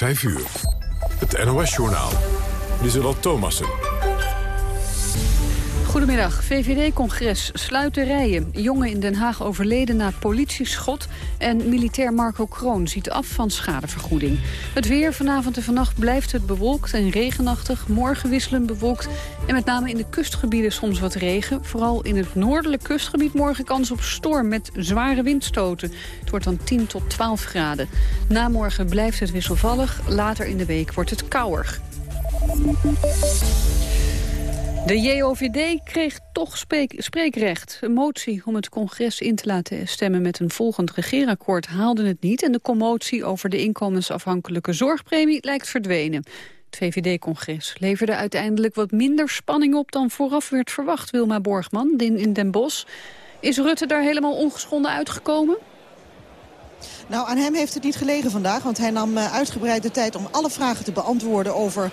5 uur. Het NOS-journaal. Lieselot Thomassen. Goedemiddag. VVD-congres sluit de rijen. Jongen in Den Haag overleden na politieschot. En militair Marco Kroon ziet af van schadevergoeding. Het weer vanavond en vannacht blijft het bewolkt en regenachtig. Morgen wisselen bewolkt. En met name in de kustgebieden soms wat regen. Vooral in het noordelijk kustgebied morgen kans op storm met zware windstoten. Het wordt dan 10 tot 12 graden. Na morgen blijft het wisselvallig. Later in de week wordt het kouder. De JOVD kreeg toch spreekrecht. Een motie om het congres in te laten stemmen met een volgend regeerakkoord haalde het niet. En de commotie over de inkomensafhankelijke zorgpremie lijkt verdwenen. Het VVD-congres leverde uiteindelijk wat minder spanning op dan vooraf werd verwacht, Wilma Borgman, in Den Bosch. Is Rutte daar helemaal ongeschonden uitgekomen? Nou, aan hem heeft het niet gelegen vandaag, want hij nam uh, uitgebreid de tijd om alle vragen te beantwoorden over uh,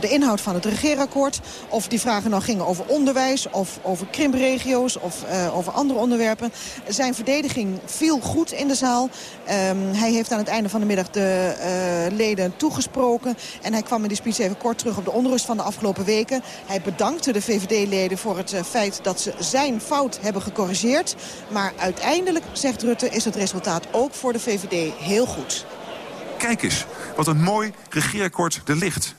de inhoud van het regeerakkoord. Of die vragen nou gingen over onderwijs, of over krimpregio's, of uh, over andere onderwerpen. Zijn verdediging viel goed in de zaal. Um, hij heeft aan het einde van de middag de leden toegesproken. En hij kwam in die speech even kort terug op de onrust van de afgelopen weken. Hij bedankte de VVD-leden voor het feit dat ze zijn fout hebben gecorrigeerd. Maar uiteindelijk, zegt Rutte, is het resultaat ook voor voor de VVD heel goed. Kijk eens, wat een mooi regeerakkoord er ligt.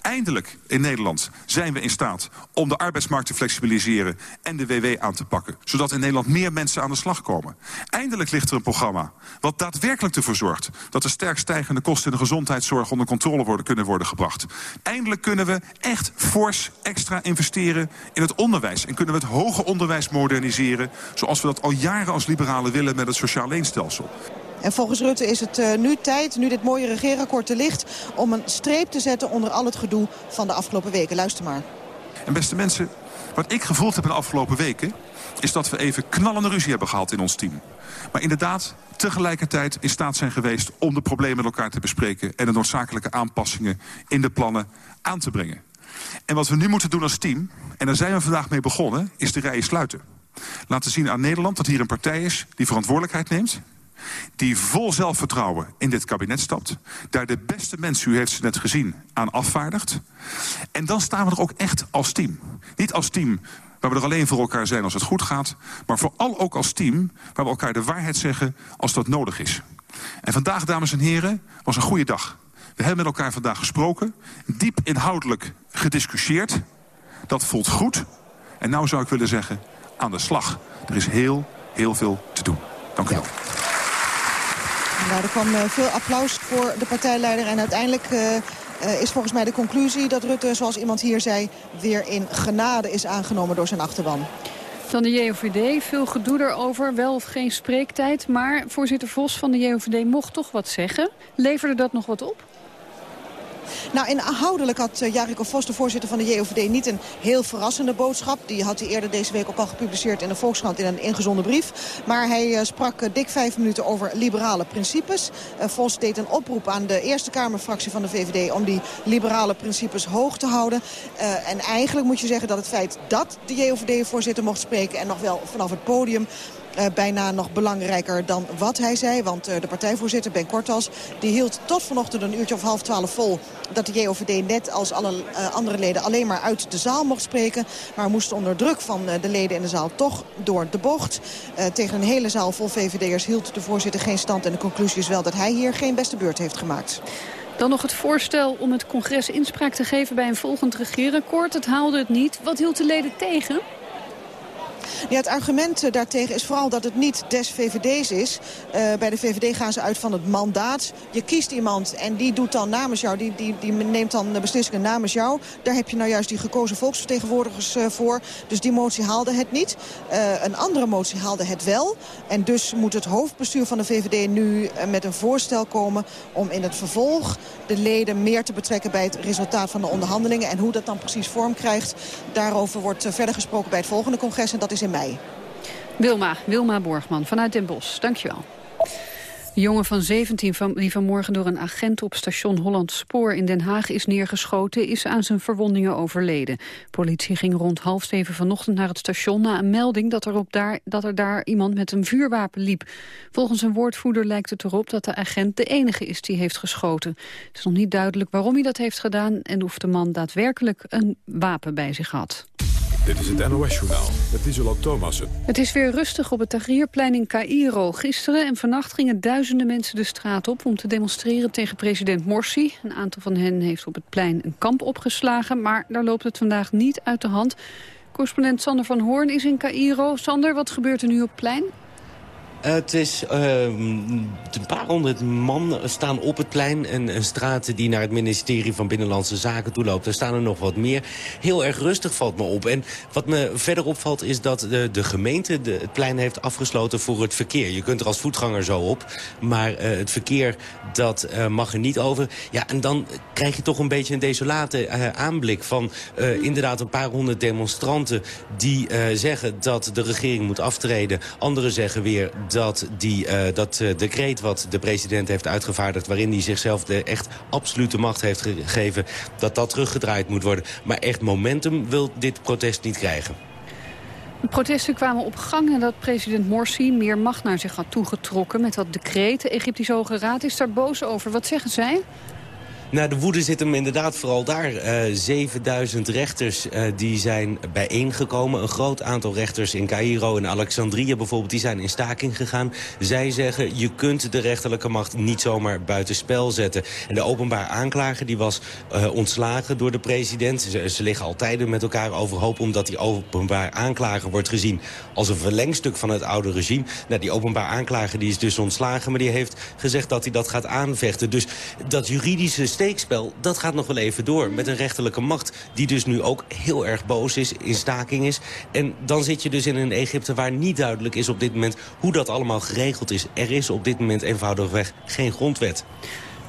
Eindelijk in Nederland zijn we in staat om de arbeidsmarkt te flexibiliseren en de WW aan te pakken. Zodat in Nederland meer mensen aan de slag komen. Eindelijk ligt er een programma wat daadwerkelijk ervoor zorgt dat de sterk stijgende kosten in de gezondheidszorg onder controle worden, kunnen worden gebracht. Eindelijk kunnen we echt fors extra investeren in het onderwijs. En kunnen we het hoger onderwijs moderniseren zoals we dat al jaren als liberalen willen met het sociaal leenstelsel. En volgens Rutte is het uh, nu tijd, nu dit mooie regeerakkoord te ligt... om een streep te zetten onder al het gedoe van de afgelopen weken. Luister maar. En beste mensen, wat ik gevoeld heb in de afgelopen weken... is dat we even knallende ruzie hebben gehad in ons team. Maar inderdaad tegelijkertijd in staat zijn geweest... om de problemen met elkaar te bespreken... en de noodzakelijke aanpassingen in de plannen aan te brengen. En wat we nu moeten doen als team, en daar zijn we vandaag mee begonnen... is de rijen sluiten. Laten zien aan Nederland dat hier een partij is die verantwoordelijkheid neemt die vol zelfvertrouwen in dit kabinet stapt. Daar de beste mensen, u heeft ze net gezien, aan afvaardigt. En dan staan we er ook echt als team. Niet als team waar we er alleen voor elkaar zijn als het goed gaat... maar vooral ook als team waar we elkaar de waarheid zeggen als dat nodig is. En vandaag, dames en heren, was een goede dag. We hebben met elkaar vandaag gesproken, diep inhoudelijk gediscussieerd. Dat voelt goed. En nou zou ik willen zeggen, aan de slag. Er is heel, heel veel te doen. Dank u wel. Nou, er kwam eh, veel applaus voor de partijleider. En uiteindelijk uh, is volgens mij de conclusie dat Rutte, zoals iemand hier zei... weer in genade is aangenomen door zijn achterban. Dan de JOVD, veel gedoe erover, wel of geen spreektijd. Maar voorzitter Vos van de JOVD mocht toch wat zeggen. Leverde dat nog wat op? Nou, inhoudelijk had uh, Jariko Vos, de voorzitter van de JOVD, niet een heel verrassende boodschap. Die had hij eerder deze week ook al gepubliceerd in de Volkskrant in een ingezonden brief. Maar hij uh, sprak uh, dik vijf minuten over liberale principes. Vos deed een oproep aan de Eerste Kamerfractie van de VVD om die liberale principes hoog te houden. en eigenlijk moet je zeggen dat het feit dat de JOVD-voorzitter mocht spreken en nog wel vanaf het podium bijna nog belangrijker dan wat hij zei. Want uh, de partijvoorzitter Ben Kortas die hield tot vanochtend een uurtje of half twaalf vol... dat de JOVD net als alle uh, andere leden alleen maar uit de zaal mocht spreken. Maar moest onder druk van de leden in de zaal toch door de bocht. tegen een hele zaal vol VVD'ers hield de voorzitter geen stand. En de conclusie is wel dat hij hier geen beste beurt heeft gemaakt. Dan nog het voorstel om het congres inspraak te geven bij een volgend regeerakkoord. Het haalde het niet. Wat hield de leden tegen? Het argument eh, daartegen is vooral dat het niet des VVD's is. Uh, bij de VVD gaan ze uit van het mandaat. Je kiest iemand en die doet dan namens jou, die, die, die neemt dan beslissingen namens jou. Daar heb je nou juist die gekozen volksvertegenwoordigers uh, voor. Dus die motie haalde het niet. Een andere motie haalde het wel. En dus moet het hoofdbestuur van de VVD nu met een voorstel komen... om in het vervolg de leden meer te betrekken bij het resultaat van de onderhandelingen. En hoe dat dan precies vorm krijgt, daarover wordt verder gesproken bij het volgende congres. En dat is in mei. Wilma, Wilma Borgman vanuit Den Bosch. Dankjewel. De jongen van 17 van, die vanmorgen door een agent op station Holland Spoor in Den Haag is neergeschoten, is aan zijn verwondingen overleden. Politie ging rond half zeven vanochtend naar het station na een melding dat er, op daar, dat er daar iemand met een vuurwapen liep. Volgens een woordvoerder lijkt het erop dat de agent de enige is die heeft geschoten. Het is nog niet duidelijk waarom hij dat heeft gedaan en of de man daadwerkelijk een wapen bij zich had. Dit is het NOS-journaal met Isola Thomassen. Het is weer rustig op het Tahrirplein in Cairo. Gisteren en vannacht gingen duizenden mensen de straat op... om te demonstreren tegen president Morsi. Een aantal van hen heeft op het plein een kamp opgeslagen... maar daar loopt het vandaag niet uit de hand. Correspondent Sander van Hoorn is in Cairo. Sander, wat gebeurt er nu op het plein? Het is uh, een paar honderd man staan op het plein. Een, een straat die naar het ministerie van Binnenlandse Zaken toe loopt. Er staan er nog wat meer. Heel erg rustig valt me op. En wat me verder opvalt is dat de, de gemeente de, het plein heeft afgesloten voor het verkeer. Je kunt er als voetganger zo op. Maar uh, het verkeer dat uh, mag er niet over. Ja, en dan krijg je toch een beetje een desolate uh, aanblik van inderdaad een paar honderd demonstranten die zeggen dat de regering moet aftreden. Anderen zeggen weer dat die, uh, dat uh, decreet wat de president heeft uitgevaardigd... waarin hij zichzelf de echt absolute macht heeft gegeven... dat dat teruggedraaid moet worden. Maar echt momentum wil dit protest niet krijgen. De protesten kwamen op gang nadat president Morsi meer macht naar zich had toegetrokken met dat decreet. De Egyptische Hoge Raad is daar boos over. Wat zeggen zij? Nou, de woede zit hem inderdaad vooral daar. Uh, 7000 rechters uh, die zijn bijeengekomen. Een groot aantal rechters in Cairo en Alexandrië bijvoorbeeld... die zijn in staking gegaan. Zij zeggen, je kunt de rechterlijke macht niet zomaar buitenspel zetten. En de openbaar aanklager die was uh, ontslagen door de president. Ze, liggen al tijden met elkaar overhoop... omdat die openbaar aanklager wordt gezien als een verlengstuk van het oude regime. Nou, die openbaar aanklager die is dus ontslagen... maar die heeft gezegd dat hij dat gaat aanvechten. Dus dat juridische steekspel, dat gaat nog wel even door. Met een rechterlijke macht die dus nu ook heel erg boos is, in staking is. En dan zit je dus in een Egypte waar niet duidelijk is op dit moment... hoe dat allemaal geregeld is. Er is op dit moment eenvoudigweg geen grondwet.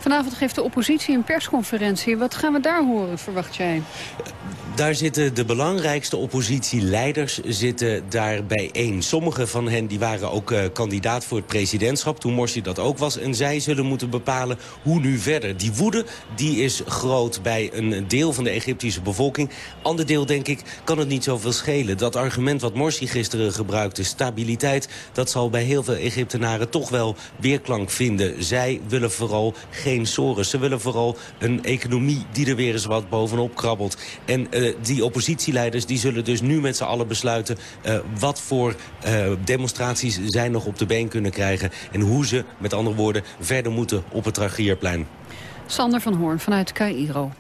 Vanavond geeft de oppositie een persconferentie. Wat gaan we daar horen, verwacht jij? Daar zitten de belangrijkste oppositieleiders zitten daar bijeen. Sommige van hen die waren ook uh, kandidaat voor het presidentschap... toen Morsi dat ook was. En zij zullen moeten bepalen hoe nu verder. Die woede die is groot bij een deel van de Egyptische bevolking. Ander deel, denk ik, kan het niet zoveel schelen. Dat argument wat Morsi gisteren gebruikte, stabiliteit... dat zal bij heel veel Egyptenaren toch wel weerklank vinden. Zij willen vooral geen Ze willen vooral een economie die er weer eens wat bovenop krabbelt. En uh, die oppositieleiders die zullen dus nu met z'n allen besluiten... Uh, wat voor uh, demonstraties zij nog op de been kunnen krijgen... en hoe ze, met andere woorden, verder moeten op het Tragierplein. Sander van Hoorn vanuit Cairo.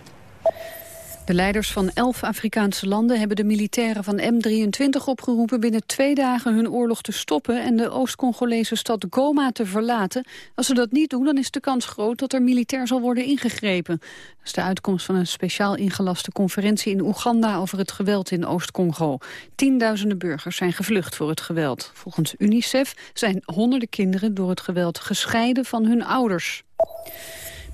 De leiders van elf Afrikaanse landen hebben de militairen van M23 opgeroepen binnen twee dagen hun oorlog te stoppen en de Oost-Congolese stad Goma te verlaten. Als ze dat niet doen, dan is de kans groot dat er militair zal worden ingegrepen. Dat is de uitkomst van een speciaal ingelaste conferentie in Oeganda over het geweld in Oost-Congo. Tienduizenden burgers zijn gevlucht voor het geweld. Volgens UNICEF zijn honderden kinderen door het geweld gescheiden van hun ouders.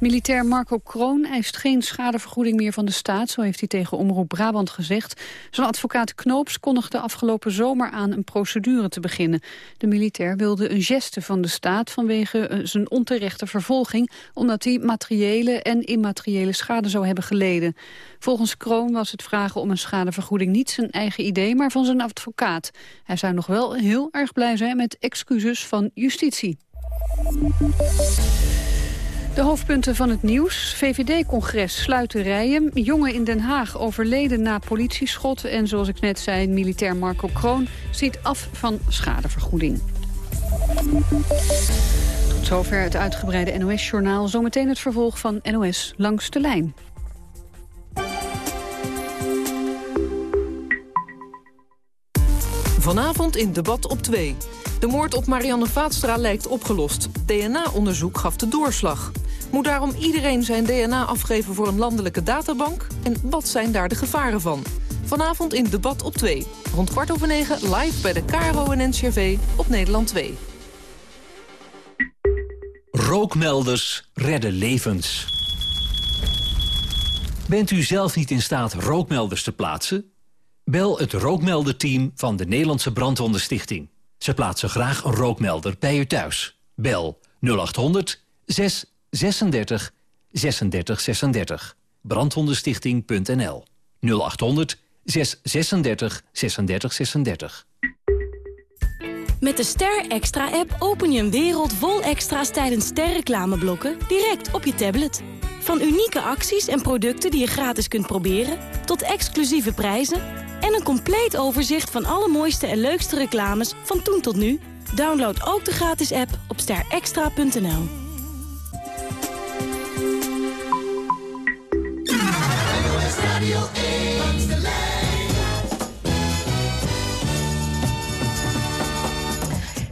Militair Marco Kroon eist geen schadevergoeding meer van de staat, zo heeft hij tegen Omroep Brabant gezegd. Zijn advocaat Knoops kondigde afgelopen zomer aan een procedure te beginnen. De militair wilde een geste van de staat vanwege eh, zijn onterechte vervolging, omdat hij materiële en immateriële schade zou hebben geleden. Volgens Kroon was het vragen om een schadevergoeding niet zijn eigen idee, maar van zijn advocaat. Hij zou nog wel heel erg blij zijn met excuses van justitie. De hoofdpunten van het nieuws. VVD-congres sluiterijen. Jongen in Den Haag overleden na politieschot. En zoals ik net zei, militair Marco Kroon ziet af van schadevergoeding. Tot zover het uitgebreide NOS-journaal. Zometeen het vervolg van NOS Langs de Lijn. Vanavond in debat op 2. De moord op Marianne Vaatstra lijkt opgelost. DNA-onderzoek gaf de doorslag. Moet daarom iedereen zijn DNA afgeven voor een landelijke databank? En wat zijn daar de gevaren van? Vanavond in debat op 2. Rond kwart over negen live bij de KRO en NCRV op Nederland 2. Rookmelders redden levens. Bent u zelf niet in staat rookmelders te plaatsen? Bel het rookmelderteam van de Nederlandse Brandwondenstichting. Ze plaatsen graag een rookmelder bij u thuis. Bel 0800 636 36 36. Brandhondenstichting.nl 0800 636 36 36. Met de Ster Extra-app open je een wereld vol extra's tijdens sterreclameblokken direct op je tablet. Van unieke acties en producten die je gratis kunt proberen, tot exclusieve prijzen en een compleet overzicht van alle mooiste en leukste reclames van toen tot nu. Download ook de gratis app op sterextra.nl.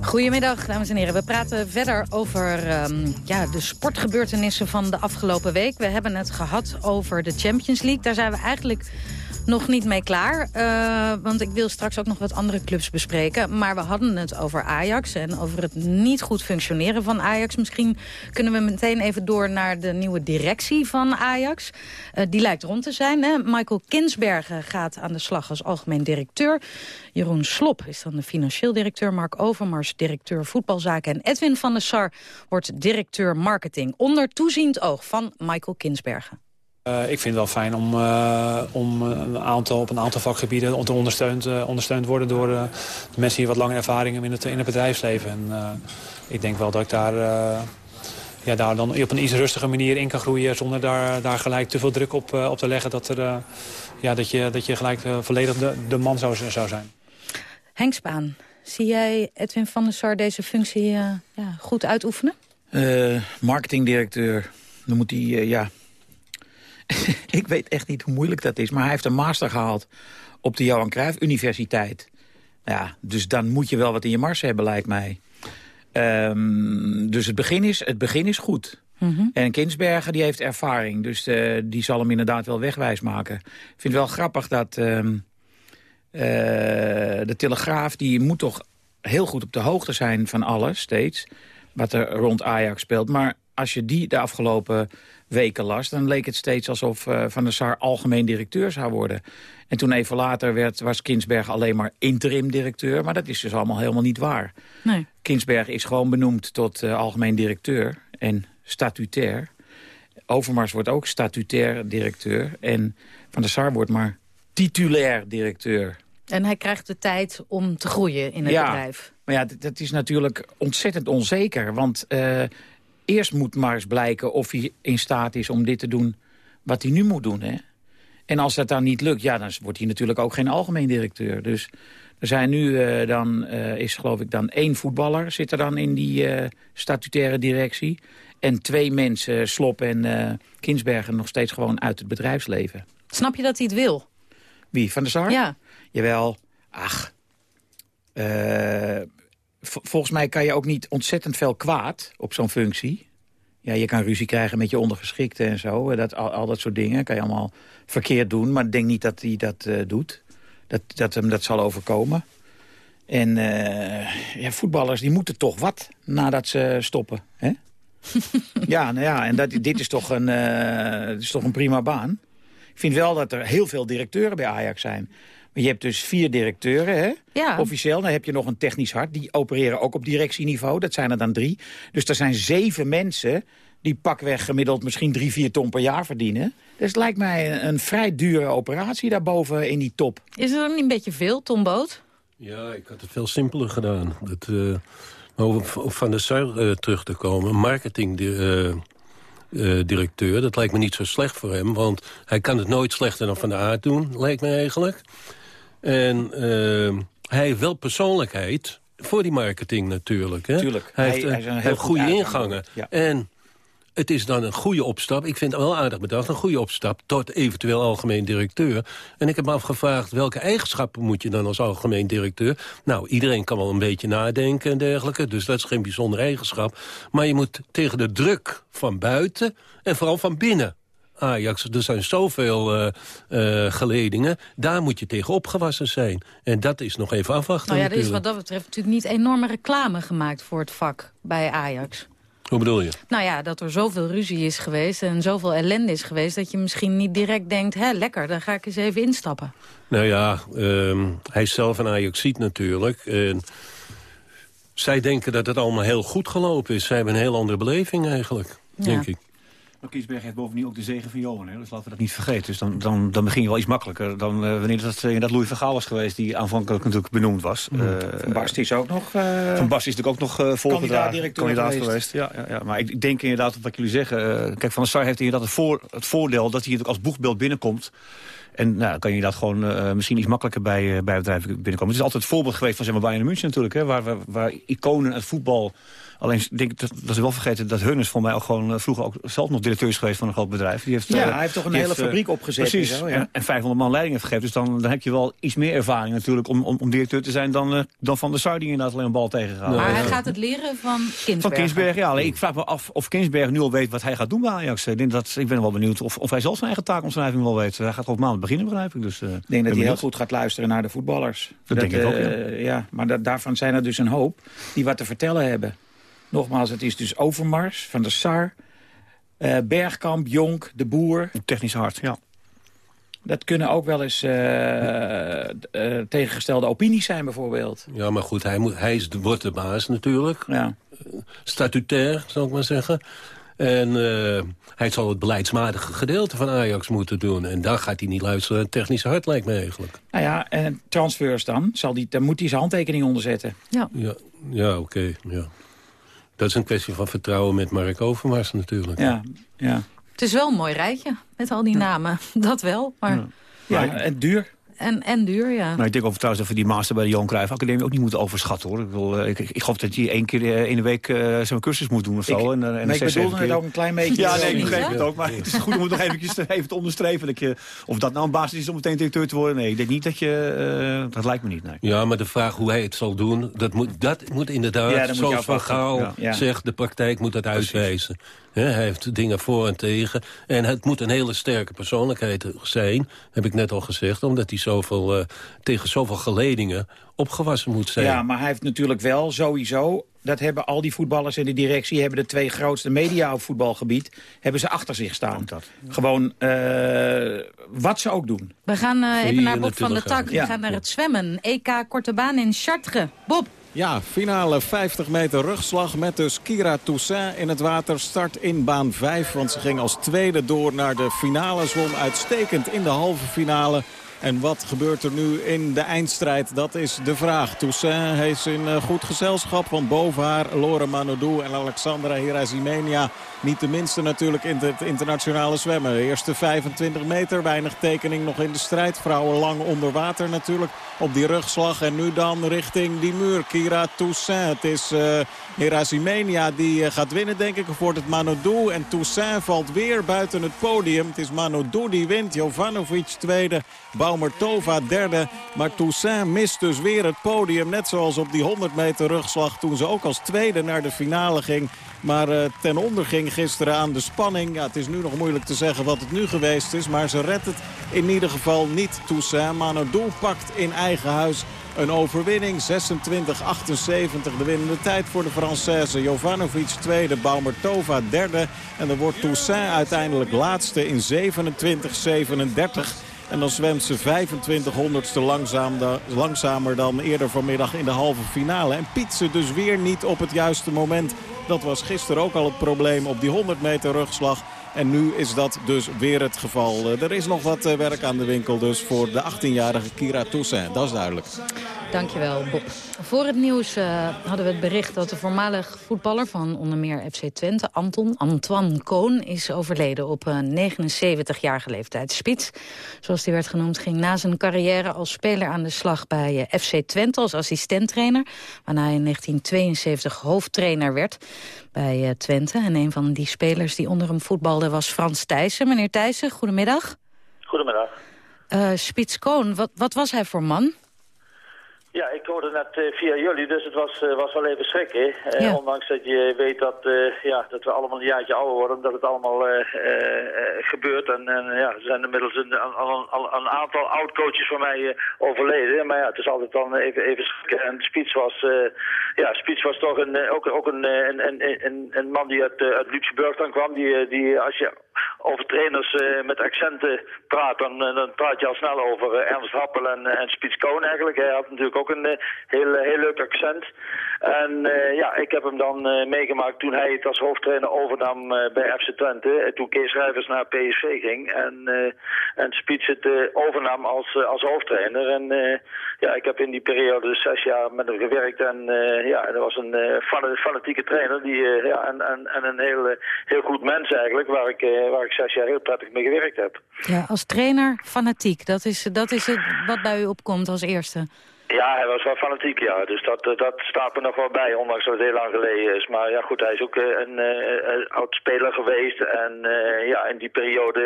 Goedemiddag, dames en heren. We praten verder over ehm, ja, de sportgebeurtenissen van de afgelopen week. We hebben het gehad over de Champions League. Daar zijn we eigenlijk nog niet mee klaar. Uh, want ik wil straks ook nog wat andere clubs bespreken. Maar we hadden het over Ajax en over het niet goed functioneren van Ajax. Misschien kunnen we meteen even door naar de nieuwe directie van Ajax. Uh, die lijkt rond te zijn. Hè? Michael Kinsbergen gaat aan de slag als algemeen directeur. Jeroen Slop is dan de financieel directeur. Mark Overmars, directeur voetbalzaken. En Edwin van der Sar wordt directeur marketing. Onder toeziend oog van Michael Kinsbergen. Uh, ik vind het wel fijn om, uh, om een aantal, op een aantal vakgebieden te ondersteund, uh, ondersteund worden door de mensen die wat lange ervaring hebben in het, in het bedrijfsleven. En ik denk wel dat ik daar, ja, daar dan op een iets rustige manier in kan groeien zonder daar, daar gelijk te veel druk op, op te leggen dat, er, ja, dat, je, dat je gelijk volledig de, de man zou, zou zijn. Henk Spaan, zie jij Edwin van der Sar deze functie ja, goed uitoefenen? marketingdirecteur, dan moet hij, ja, ik weet echt niet hoe moeilijk dat is. Maar hij heeft een master gehaald op de Johan Cruijff Universiteit. Ja, dus dan moet je wel wat in je mars hebben, lijkt mij. Um, dus het begin is, het begin is goed. Mm -hmm. En Kinsbergen die heeft ervaring, dus uh, die zal hem inderdaad wel wegwijs maken. Ik vind het wel grappig dat uh, uh, de Telegraaf... die moet toch heel goed op de hoogte zijn van alles, steeds... wat er rond Ajax speelt. Maar als je die de afgelopen weken las... dan leek het steeds alsof uh, Van der Sar algemeen directeur zou worden. En toen even later werd, was Kinsberg alleen maar interim directeur. Maar dat is dus allemaal helemaal niet waar. Nee. Kinsberg is gewoon benoemd tot uh, algemeen directeur en statutair. Overmars wordt ook statutair directeur. En Van der Sar wordt maar titulair directeur. En hij krijgt de tijd om te groeien in het ja, bedrijf. Maar ja, dat is natuurlijk ontzettend onzeker. Want uh, eerst moet maar eens blijken of hij in staat is om dit te doen wat hij nu moet doen. Hè? En als dat dan niet lukt, ja, dan wordt hij natuurlijk ook geen algemeen directeur. Dus er zijn nu uh, dan, uh, is geloof ik dan één voetballer zit er dan in die uh, statutaire directie. En twee mensen, Slop en Kinsbergen, nog steeds gewoon uit het bedrijfsleven. Snap je dat hij het wil? Wie, Van der Sar? Ja. Jawel, ach, volgens mij kan je ook niet ontzettend veel kwaad op zo'n functie. Ja, je kan ruzie krijgen met je ondergeschikte en zo. Dat, al, al dat soort dingen kan je allemaal verkeerd doen. Maar ik denk niet dat hij dat uh, doet. Dat, dat hem dat zal overkomen. En uh, ja, voetballers die moeten toch wat nadat ze stoppen. Hè? ja, nou ja, en dat, dit, is toch een, uh, dit is toch een prima baan. Ik vind wel dat er heel veel directeuren bij Ajax zijn. Maar je hebt dus vier directeuren, hè? Ja. officieel. Dan heb je nog een technisch hart. Die opereren ook op directieniveau. Dat zijn er dan drie. Dus er zijn zeven mensen die pakweg gemiddeld misschien drie, vier ton per jaar verdienen. Dus het lijkt mij een, een vrij dure operatie daarboven in die top. Is er dan niet een beetje veel, Tom Boot? Ja, ik had het veel simpeler gedaan. Dat, uh, om van de Sar uh, terug te komen, marketing... Uh, uh, directeur. Dat lijkt me niet zo slecht voor hem, want hij kan het nooit slechter dan Van de Aard doen, lijkt me eigenlijk. En uh, hij heeft wel persoonlijkheid voor die marketing natuurlijk. Hè? Tuurlijk. Hij, heeft, hij, een heel goede ingangen. Ja. En het is dan een goede opstap. Ik vind het wel aardig bedacht. Een goede opstap tot eventueel algemeen directeur. En ik heb me afgevraagd welke eigenschappen moet je dan als algemeen directeur. Nou, iedereen kan wel een beetje nadenken en dergelijke. Dus dat is geen bijzondere eigenschap. Maar je moet tegen de druk van buiten en vooral van binnen Ajax. Er zijn zoveel uh, uh, geledingen. Daar moet je tegen opgewassen zijn. En dat is nog even afwachten Nou ja, er is wat dat betreft natuurlijk niet enorme reclame gemaakt voor het vak bij Ajax. Hoe bedoel je? Nou ja, dat er zoveel ruzie is geweest en zoveel ellende is geweest... dat je misschien niet direct denkt, hè, lekker, daar ga ik eens even instappen. Nou ja, um, hij is zelf een Ajaxiet natuurlijk. En Zij denken dat het allemaal heel goed gelopen is. Zij hebben een heel andere beleving eigenlijk, denk ik. Maar Kiesberg heeft bovendien ook de zegen van Johan. Hè? Dus laten we dat niet vergeten. Dus dan, dan, dan begin je wel iets makkelijker dan uh, wanneer dat, uh, dat Louis van Gaal was geweest... die aanvankelijk natuurlijk benoemd was. Mm. Uh, van Bast is ook nog... van Bast is natuurlijk ook nog uh, volgedragen. Kandidaat geweest. geweest. Ja, ja, ja, maar ik, denk inderdaad wat jullie zeggen. kijk, Van der Sar heeft inderdaad het, voor, het voordeel... dat hij als boegbeeld binnenkomt... En nou, kan je dat gewoon uh, misschien iets makkelijker bij, uh, bij bedrijven binnenkomen. Het is altijd het voorbeeld geweest van zeg maar, Bayern München natuurlijk. Hè, waar, waar, waar iconen het voetbal Alleen denk ik dat, dat ze wel vergeten dat Hunners voor mij ook gewoon uh, vroeger ook zelf nog directeur is geweest van een groot bedrijf. Die heeft, ja, uh, hij heeft toch een hele heeft, fabriek opgezet. Precies, zo, ja. en, en 500 man leiding heeft gegeven. Dus dan, dan heb je wel iets meer ervaring natuurlijk om, om, om directeur te zijn dan, uh, dan Van de Sar die inderdaad alleen een bal tegengehaald. Maar hij gaat het leren van Kinsberg. Van Kinsberg, ja. Alleen ik vraag me af of Kinsberg nu al weet wat hij gaat doen bij Ajax. Ik, denk dat, ik ben wel benieuwd of, of hij zelf zijn eigen taakomschrijving wel weet. Hij gaat op maand beginnen begrijp ik. Dus, ik denk dat hij heel goed gaat luisteren naar de voetballers. Dat, dat denk ik ook, ja. ja maar da daarvan zijn er dus een hoop die wat te vertellen hebben. Nogmaals, het is dus Overmars, Van der Sar, uh, Bergkamp, Jonk, De Boer. Technisch hard, ja. Dat kunnen ook wel eens uh, uh, tegengestelde opinies zijn bijvoorbeeld. Ja, maar goed, hij, moet, hij is, wordt de baas natuurlijk. Ja. Statutair, zou ik maar zeggen. En uh, hij zal het beleidsmatige gedeelte van Ajax moeten doen. En dan gaat hij niet luisteren naar het technische hart, lijkt me eigenlijk. Nou ja, en transfers dan? Zal die, dan moet hij zijn handtekening onderzetten. Ja, ja, ja oké. Okay, ja. Dat is een kwestie van vertrouwen met Mark Overmars natuurlijk. Ja, ja. Het is wel een mooi rijtje met al die namen. Dat wel, maar... Ja, ja en duur. En, en duur, ja. Maar ik denk over trouwens dat we die master bij de Johan Cruijff Academie ook niet moeten overschatten, hoor. Ik, wil, ik, ik, ik geloof dat je één keer in de week uh, zo'n cursus moet doen of zo. Ik, en, en maar ik bedoelde het ook een klein beetje. Ja, nee, ik begreep het ook. Maar het is goed om het nog eventjes even te onderstrepen. Dat je, of dat nou een basis is om meteen directeur te worden. Nee, ik denk niet dat je... Uh, dat lijkt me niet, nee. Ja, maar de vraag hoe hij het zal doen, dat moet, dat moet inderdaad, ja, zoals Van Gaal ja. zegt, de praktijk moet dat Precies. uitwijzen. He, hij heeft dingen voor en tegen. En het moet een hele sterke persoonlijkheid zijn, heb ik net al gezegd. Omdat hij zoveel, uh, tegen zoveel geledingen opgewassen moet zijn. Ja, maar hij heeft natuurlijk wel sowieso... dat hebben al die voetballers en de directie... hebben de twee grootste media op voetbalgebied... hebben ze achter zich staan. Dat. Gewoon uh, wat ze ook doen. We gaan uh, even naar Bob van der Tak. We gaan naar het zwemmen. EK Korte Baan in Chartres. Bob. Ja, finale 50 meter rugslag met dus Kira Toussaint in het water. Start in baan 5, want ze ging als tweede door naar de finale. Zwom uitstekend in de halve finale. En wat gebeurt er nu in de eindstrijd? Dat is de vraag. Toussaint heeft in uh, goed gezelschap. Want boven haar Laura Manodou en Alexandra Hirazimenia. Niet de minste natuurlijk in het internationale zwemmen. Eerste 25 meter. Weinig tekening nog in de strijd. Vrouwen lang onder water natuurlijk. Op die rugslag. En nu dan richting die muur. Kira Toussaint. Het is uh, die uh, gaat winnen denk ik. Wordt het Manodou. En Toussaint valt weer buiten het podium. Het is Manodou die wint. Jovanovic tweede. Baumertova derde. Maar Toussaint mist dus weer het podium. Net zoals op die 100 meter rugslag toen ze ook als tweede naar de finale ging. Maar uh, ten onder ging gisteren aan de spanning. Ja, het is nu nog moeilijk te zeggen wat het nu geweest is. Maar ze redt het in ieder geval niet. Toussaint Manodou pakt in eigen huis een overwinning. 26-78 de winnende tijd voor de Française. Jovanovic tweede, Baumertova derde. En dan wordt Toussaint uiteindelijk laatste in 27-37. En dan zwemt ze 25 honderdste langzaam, langzamer dan eerder vanmiddag in de halve finale. En piet ze dus weer niet op het juiste moment. Dat was gisteren ook al het probleem op die 100 meter rugslag. En nu is dat dus weer het geval. Er is nog wat werk aan de winkel dus voor de 18-jarige Kira Toussaint. Dat is duidelijk. Dankjewel, Bob. Voor het nieuws uh, hadden we het bericht dat de voormalig voetballer van onder meer FC Twente, Anton, Antoine Koon, is overleden op een 79-jarige leeftijd. Spits, zoals die werd genoemd, ging na zijn carrière als speler aan de slag bij FC Twente als assistenttrainer, waarna hij in 1972 hoofdtrainer werd bij Twente. En een van die spelers die onder hem voetbalde was Frans Thijssen. Meneer Thijssen, goedemiddag. Goedemiddag. Spits Koon, wat, wat was hij voor man? Ja, ik hoorde net uh, via jullie, dus het was, uh, was wel even schrikken. Uh, ja. Ondanks dat je weet dat, ja, dat we allemaal een jaartje ouder worden, dat het allemaal gebeurt. En, en, ja, er zijn inmiddels een, een, een aantal oud-coaches van mij overleden. Maar ja, het is altijd dan even, even schrikken. En Spits was, ja, Spits was toch een, ook, ook een, een, een, een, een man die uit, uit Luxemburg dan kwam. Die, die als je over trainers met accenten praat, dan, dan praat je al snel over Ernst Happel en, en Koon eigenlijk. Hij had natuurlijk ook een heel, heel leuk accent. En ja, ik heb hem dan meegemaakt toen hij het als hoofdtrainer overnam bij FC Twente. toen Kees Rijvers naar PSV ging en, en het overnam als, als hoofdtrainer. En ja, ik heb in die periode zes jaar met hem gewerkt en ja, dat was een fanatieke trainer die, ja, en, en, en een heel, heel goed mens eigenlijk, waar ik, waar ik zes jaar heel prettig mee gewerkt heb. Ja, als trainer fanatiek, dat is, dat is het wat bij u opkomt als eerste. Ja, hij was wel fanatiek, ja. Dus dat, eh, dat staat er nog wel bij, ondanks dat het heel lang geleden is. Maar ja, goed, hij is ook eh, een, uh, oud speler geweest. En ja, in die periode,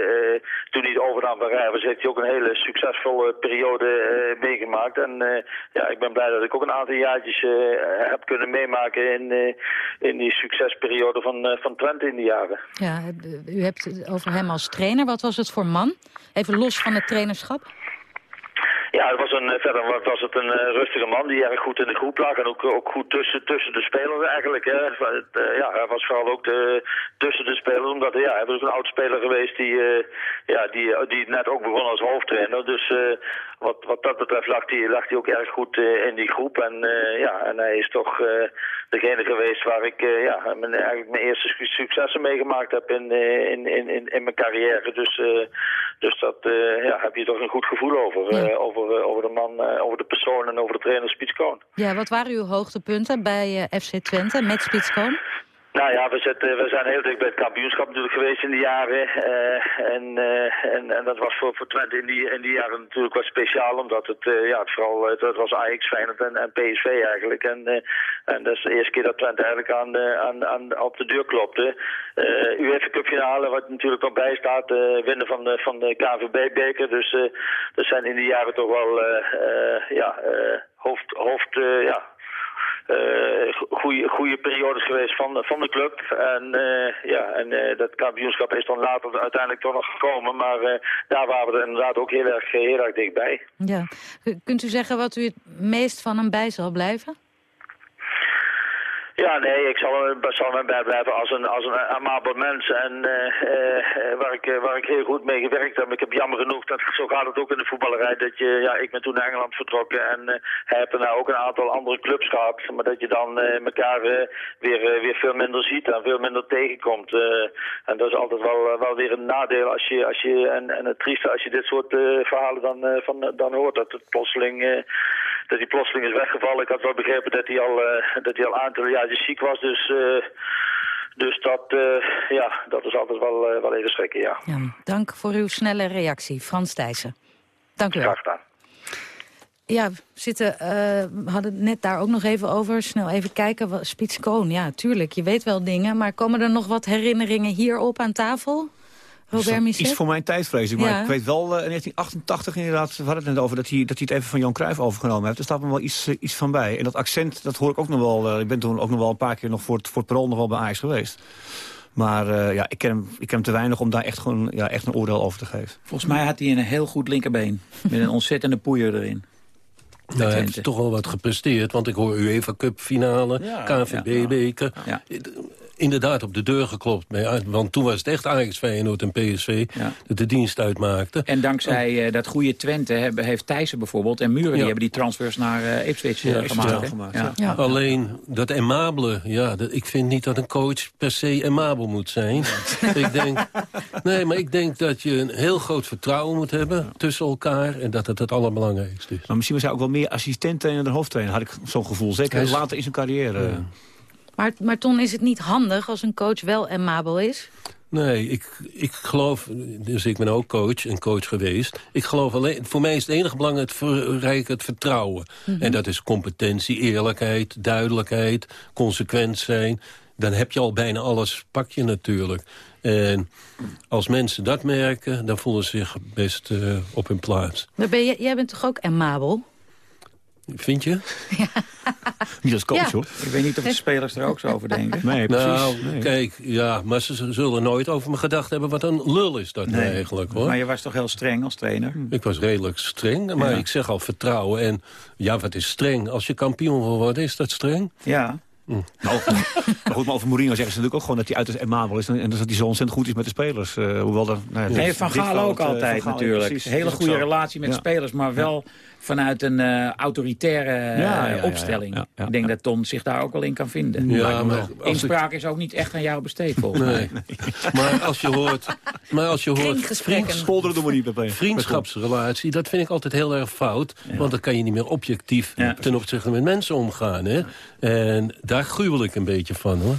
toen hij de overnam van Rijvers, heeft hij ook een hele succesvolle periode meegemaakt. En ja, ik ben blij dat ik ook een aantal jaartjes heb kunnen meemaken in, in die succesperiode van, van Twente in die jaren. Ja, u hebt het over hem als trainer. Wat was het voor man? Even los van het trainerschap. Ja, het was een, eh, verder was het een uh, rustige man die erg goed in de groep lag en ook, ook goed tussen, tussen de spelers eigenlijk. Hè. Uh, ja, hij was vooral ook de, tussen de spelers, omdat ja, hij was een oud speler geweest die, uh, ja, die, die net ook begon als hoofdtrainer. Dus wat, wat dat betreft lag hij, lag ook erg goed in die groep. En, ja, en hij is toch degene geweest waar ik ja, mijn, eigenlijk mijn eerste successen meegemaakt heb in, in, in, in, in mijn carrière. Dus, dus dat ja, heb je toch een goed gevoel over. over over, eh, over de man, eh, over de persoon en over de trainer Spitskoon. Ja, wat waren uw hoogtepunten bij eh, FC Twente met Spitskoon? Nou ja, we, zitten, we zijn heel dik bij het kampioenschap natuurlijk geweest in die jaren. Uh, en, uh, en, en dat was voor, voor Twente in die, in die jaren natuurlijk wat speciaal. Omdat het, uh, ja, het vooral het was Ajax, Feyenoord en, en PSV eigenlijk. En, en dat is de eerste keer dat Twente eigenlijk aan, aan, aan, op de deur klopte. Uh, UEFA Cup finale, wat natuurlijk nog bij staat. winnen van de, van de KVB-beker. Dus dat zijn in die jaren toch wel ja, hoofd... hoofd ja, uh, goede periodes geweest van, van de club. En, uh, ja, en uh, dat kampioenschap is dan later uiteindelijk toch nog gekomen. Maar daar waren we er inderdaad ook heel erg, heel erg dichtbij. Ja. Kunt u zeggen wat u het meest van hem bij zal blijven? Ja, nee, ik zal, zal mij bij blijven als een, als een amabel mens. En uh, waar, ik, waar ik heel goed mee gewerkt heb. Ik heb jammer genoeg, dat, zo gaat het ook in de voetballerij, dat je, ja, ik ben toen naar Engeland vertrokken en uh, hij heeft daarna ook een aantal andere clubs gehad. Maar dat je dan elkaar weer, weer veel minder ziet en veel minder tegenkomt. en dat is altijd wel, wel weer een nadeel als je, als je en, en het trieste als je dit soort verhalen dan, van, dan hoort. Dat het plotseling dat hij plotseling is weggevallen. Ik had wel begrepen dat hij al, uh, dat hij al aantal jaar ziek was. Dus, uh, dus dat, uh, ja, dat is altijd wel, wel even schrikken, ja. ja. Dank voor uw snelle reactie, Frans Thijssen. Dank u wel. Graag gedaan. Ja, we zitten, uh, hadden het net daar ook nog even over. Snel even kijken. Spitskoon, ja, tuurlijk. Je weet wel dingen. Maar komen er nog wat herinneringen hierop aan tafel? Robert Iets voor mijn tijd, vrees ik. Maar ik weet wel, uh, in 1988 inderdaad, we hadden het net over... Dat hij, dat hij het even van Jan Cruijff overgenomen heeft. Er staat me wel iets, uh, iets van bij. En dat accent, dat hoor ik ook nog wel... Uh, ik ben toen ook nog wel een paar keer nog voor het, voor het parool nog wel bij Ajax geweest. Maar ja, ik ken, hem, ik ken hem te weinig om daar echt, gewoon, ja, echt een oordeel over te geven. Volgens mij had hij een heel goed linkerbeen. met een ontzettende poeier erin. Nou, hij heeft toch wel wat gepresteerd, want ik hoor UEFA Cup finale, ja. Ja, ja inderdaad op de deur geklopt. Want toen was het echt Ajax, Feyenoord en PSV dat de dienst uitmaakte. En dankzij uh, dat goede Twente hebben, heeft Thijssen bijvoorbeeld en Muren... die hebben die transfers naar uh, Ipswich uh, gemaakt. gemaakt Alleen dat emabele, ja, dat, ik vind niet dat een coach per se emabel moet zijn. ik denk, nee, maar ik denk dat je een heel groot vertrouwen moet hebben tussen elkaar... en dat het het allerbelangrijkste is. Maar misschien was hij ook wel meer assistent-trainer dan hoofdtrainer, had ik zo'n gevoel. Zeker later in zijn carrière. Maar, maar Ton, is het niet handig als een coach wel amabel is? Nee, ik, ik geloof, dus ik ben ook coach en coach geweest. Ik geloof alleen, voor mij is het enige belang het verrijken het vertrouwen. Mhm. En dat is competentie, eerlijkheid, duidelijkheid, consequent zijn. Dan heb je al bijna alles, pak je natuurlijk. En als mensen dat merken, dan voelen ze zich best uh, op hun plaats. Maar ben je, jij bent toch ook amabel? Vind je? Ja. Niet als coach, hoor. Ik weet niet of de spelers er ook zo over denken. Nee, precies. Nou, kijk, ja, maar ze zullen nooit over me gedacht hebben... wat een lul is dat nee. eigenlijk, hoor. Maar je was toch heel streng als trainer? Ik was redelijk streng, maar ik zeg al vertrouwen. En ja, wat is streng? Als je kampioen wil worden, is dat streng? Ja. Mm. Nou, maar goed, maar over Mourinho zeggen ze natuurlijk ook gewoon dat hij uiterst amabel is... en dat hij zo ontzettend goed is met de spelers. Uh, hoewel dat, nou, nee, Van Gaal ook altijd natuurlijk. Precies, Hele goede relatie met de spelers, maar wel vanuit een uh, autoritaire uh, opstelling. Ik denk dat Ton zich daar ook wel in kan vinden. Ja, maar Inspraak is ook niet echt aan jou besteed, volgens nee. mij. maar als je hoort... Maar als je hoort vriend, vriendschapsrelatie, dat vind ik altijd heel erg fout. Want dan kan je niet meer objectief ten opzichte met mensen omgaan. Hè? En daar gruwel ik een beetje van, hoor.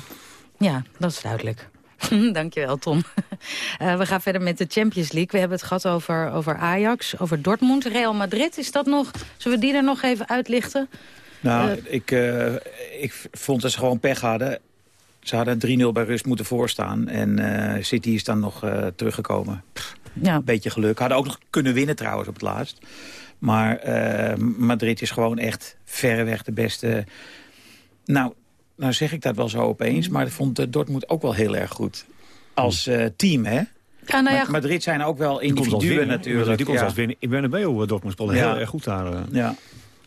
Ja, dat is duidelijk. Dankjewel, Tom. Uh, we gaan verder met de Champions League. We hebben het gehad over, over Ajax, over Dortmund. Real Madrid, is dat nog... Zullen we die er nog even uitlichten? Nou, uh, ik, uh, ik vond dat ze gewoon pech hadden. Ze hadden 3-0 bij rust moeten voorstaan. En City is dan nog teruggekomen. Pff, ja. Een beetje geluk. Hadden ook nog kunnen winnen trouwens op het laatst. Maar Madrid is gewoon echt verreweg de beste... Nou, nou zeg ik dat wel zo opeens, maar ik vond uh, Dortmund ook wel heel erg goed. Als uh, team, hè? Ja, nou ja, Madrid zijn ook wel individuen natuurlijk. Die komt als winnen. Ik ben er bij hoe Dortmund speelde heel erg goed daar. Uh. Ja.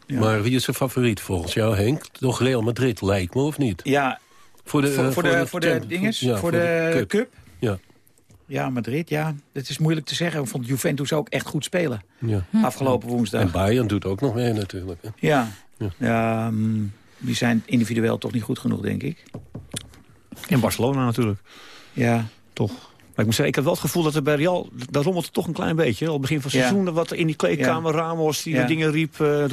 ja. Maar wie is zijn favoriet volgens jou, Henk? Toch Real Madrid, lijkt me, of niet? Ja, voor de, voor, voor de, voor de, dinges, ja, voor, de, de cup. Ja. Ja, Madrid, ja. Het is moeilijk te zeggen. Ik vond Juventus ook echt goed spelen. Ja. Afgelopen woensdag. En Bayern doet ook nog mee natuurlijk. Hè? Ja. ja. ja um, die zijn individueel toch niet goed genoeg, denk ik. In Barcelona natuurlijk. Ja. Toch. Maar ik moet zeggen, ik heb wel het gevoel dat er bij Real... daar rommelt het toch een klein beetje. Al begin van het seizoen, wat in die kleedkamer, Ramos die dingen riep. Uh,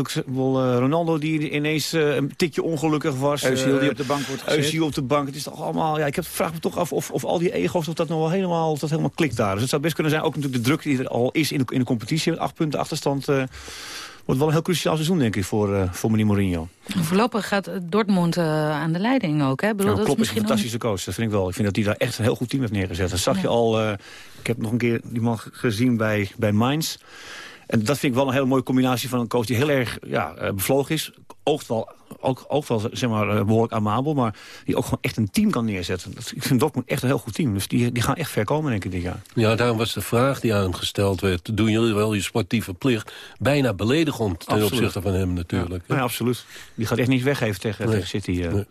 Ronaldo die ineens uh, een tikje ongelukkig was. Özil die op de bank wordt gezet. Op de bank. Het is toch allemaal... Ja, ik heb, vraag me toch af of, of al die ego's, of dat nog wel helemaal, of dat helemaal klikt daar. Dus het zou best kunnen zijn, ook natuurlijk de druk die er al is in de, in de competitie. Met acht punten achterstand... Wordt wel een heel cruciaal seizoen, denk ik, voor, uh, voor meneer Mourinho. Voorlopig gaat Dortmund uh, aan de leiding ook. Hè? Bedoel, ja, dat is, een fantastische coach, dat vind ik wel. Ik vind dat hij daar echt een heel goed team heeft neergezet. Dat zag je al, uh, ik heb nog een keer die man gezien bij, bij Mainz. En dat vind ik wel een hele mooie combinatie van een coach die heel erg ja, bevlogen is. Oogt wel, ook, ook wel zeg maar, behoorlijk amabel, maar die ook gewoon echt een team kan neerzetten. Dat, ik vind Dortmund echt een heel goed team. Dus die, die gaan echt ver komen, denk ik, dit jaar. Ja, daarom was de vraag die aangesteld werd... doen jullie wel je sportieve plicht? Bijna beledigend ten opzichte van hem natuurlijk. Ja, ja, absoluut. Die gaat echt niet weggeven tegen, tegen City. Uh. Nee.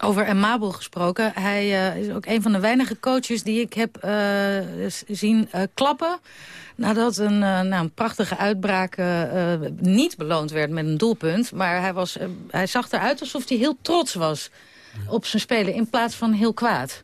Over Emabel gesproken. Hij uh, is ook een van de weinige coaches die ik heb uh, zien uh, klappen. Nadat een, nou, een prachtige uitbraak niet beloond werd met een doelpunt. Maar hij, was, hij zag eruit alsof hij heel trots was op zijn spelen in plaats van heel kwaad.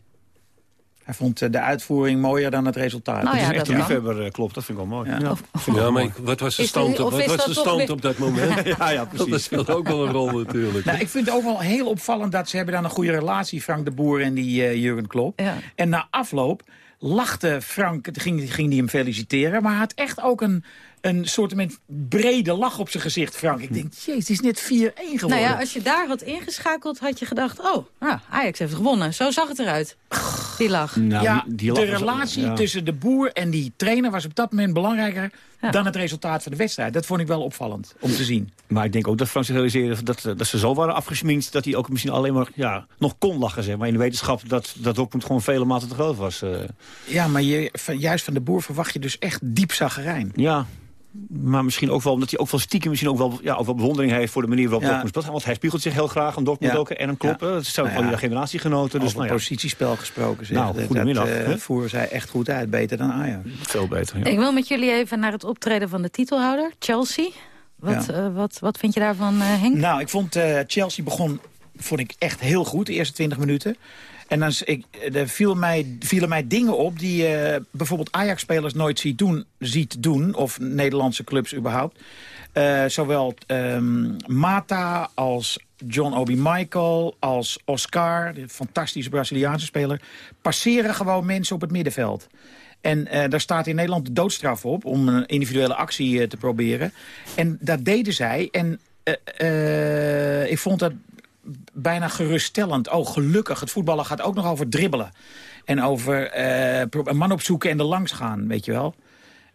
Hij vond eh, de uitvoering mooier dan het resultaat. Nou ja, het is echt een liefhebber, uh, klopt. Dat vind ik wel mooi. Ja. Ja. ja maar wat was de stand, op, wat was de stand op dat moment? ja, ja, precies. Dat speelt ook wel een rol natuurlijk. Nou, ik vind het ook wel heel opvallend dat ze hebben dan een goede relatie... Frank de Boer en die uh, Jurgen Klopp. En na afloop lachte Frank, ging, ging die hem feliciteren... maar hij had echt ook een een soort met brede lach op zijn gezicht, Frank. Ik denk, jeez, het is net 4-1 geworden. Nou ja, als je daar had ingeschakeld, had je gedacht... oh, nou, Ajax heeft gewonnen. Zo zag het eruit, die lach. Nou, ja, die, de relatie tussen de boer en die trainer was op dat moment belangrijker... dan het resultaat van de wedstrijd. Dat vond ik wel opvallend om te zien. Maar ik denk ook dat Frank zich realiseerde dat, dat ze zo waren afgesminkt... dat hij ook misschien alleen maar ja, nog kon lachen, zeg maar. In de wetenschap dat, dat Dortmund gewoon vele maten te groot was. Uh. Ja, maar je, juist van de boer verwacht je dus echt diep zagerijn. Ja, maar misschien ook wel omdat hij ook wel stiekem misschien ook wel, ja, ook wel bewondering heeft voor de manier waarop ja. Dortmund speelt. Want hij spiegelt zich heel graag aan Dortmund ja. ook en een kloppen. Ja. Dat is ook nou ja. generatiegenoten. Dus, Over nou, positiespel gesproken. Zeg. Nou, goedemiddag. Dat uh, voeren zij echt goed uit. Beter dan Ajax. Veel beter, Ik wil met jullie even naar het optreden van de titelhouder, Chelsea. Wat, uh, wat, wat vind je daarvan, uh, Henk? Nou, ik vond Chelsea begon vond ik echt heel goed, de eerste 20 minuten. En dan ik, er viel mij, vielen mij dingen op die uh, bijvoorbeeld Ajax-spelers nooit ziet doen, ziet doen. Of Nederlandse clubs überhaupt. Uh, zowel um, Mata als John Obi Michael als Oscar, de fantastische Braziliaanse speler... passeren gewoon mensen op het middenveld. En daar staat in Nederland de doodstraf op om een individuele actie te proberen. En dat deden zij. En ik vond dat bijna geruststellend. Oh, gelukkig, het voetballen gaat ook nog over dribbelen. En over uh, een man opzoeken en er langs gaan, weet je wel.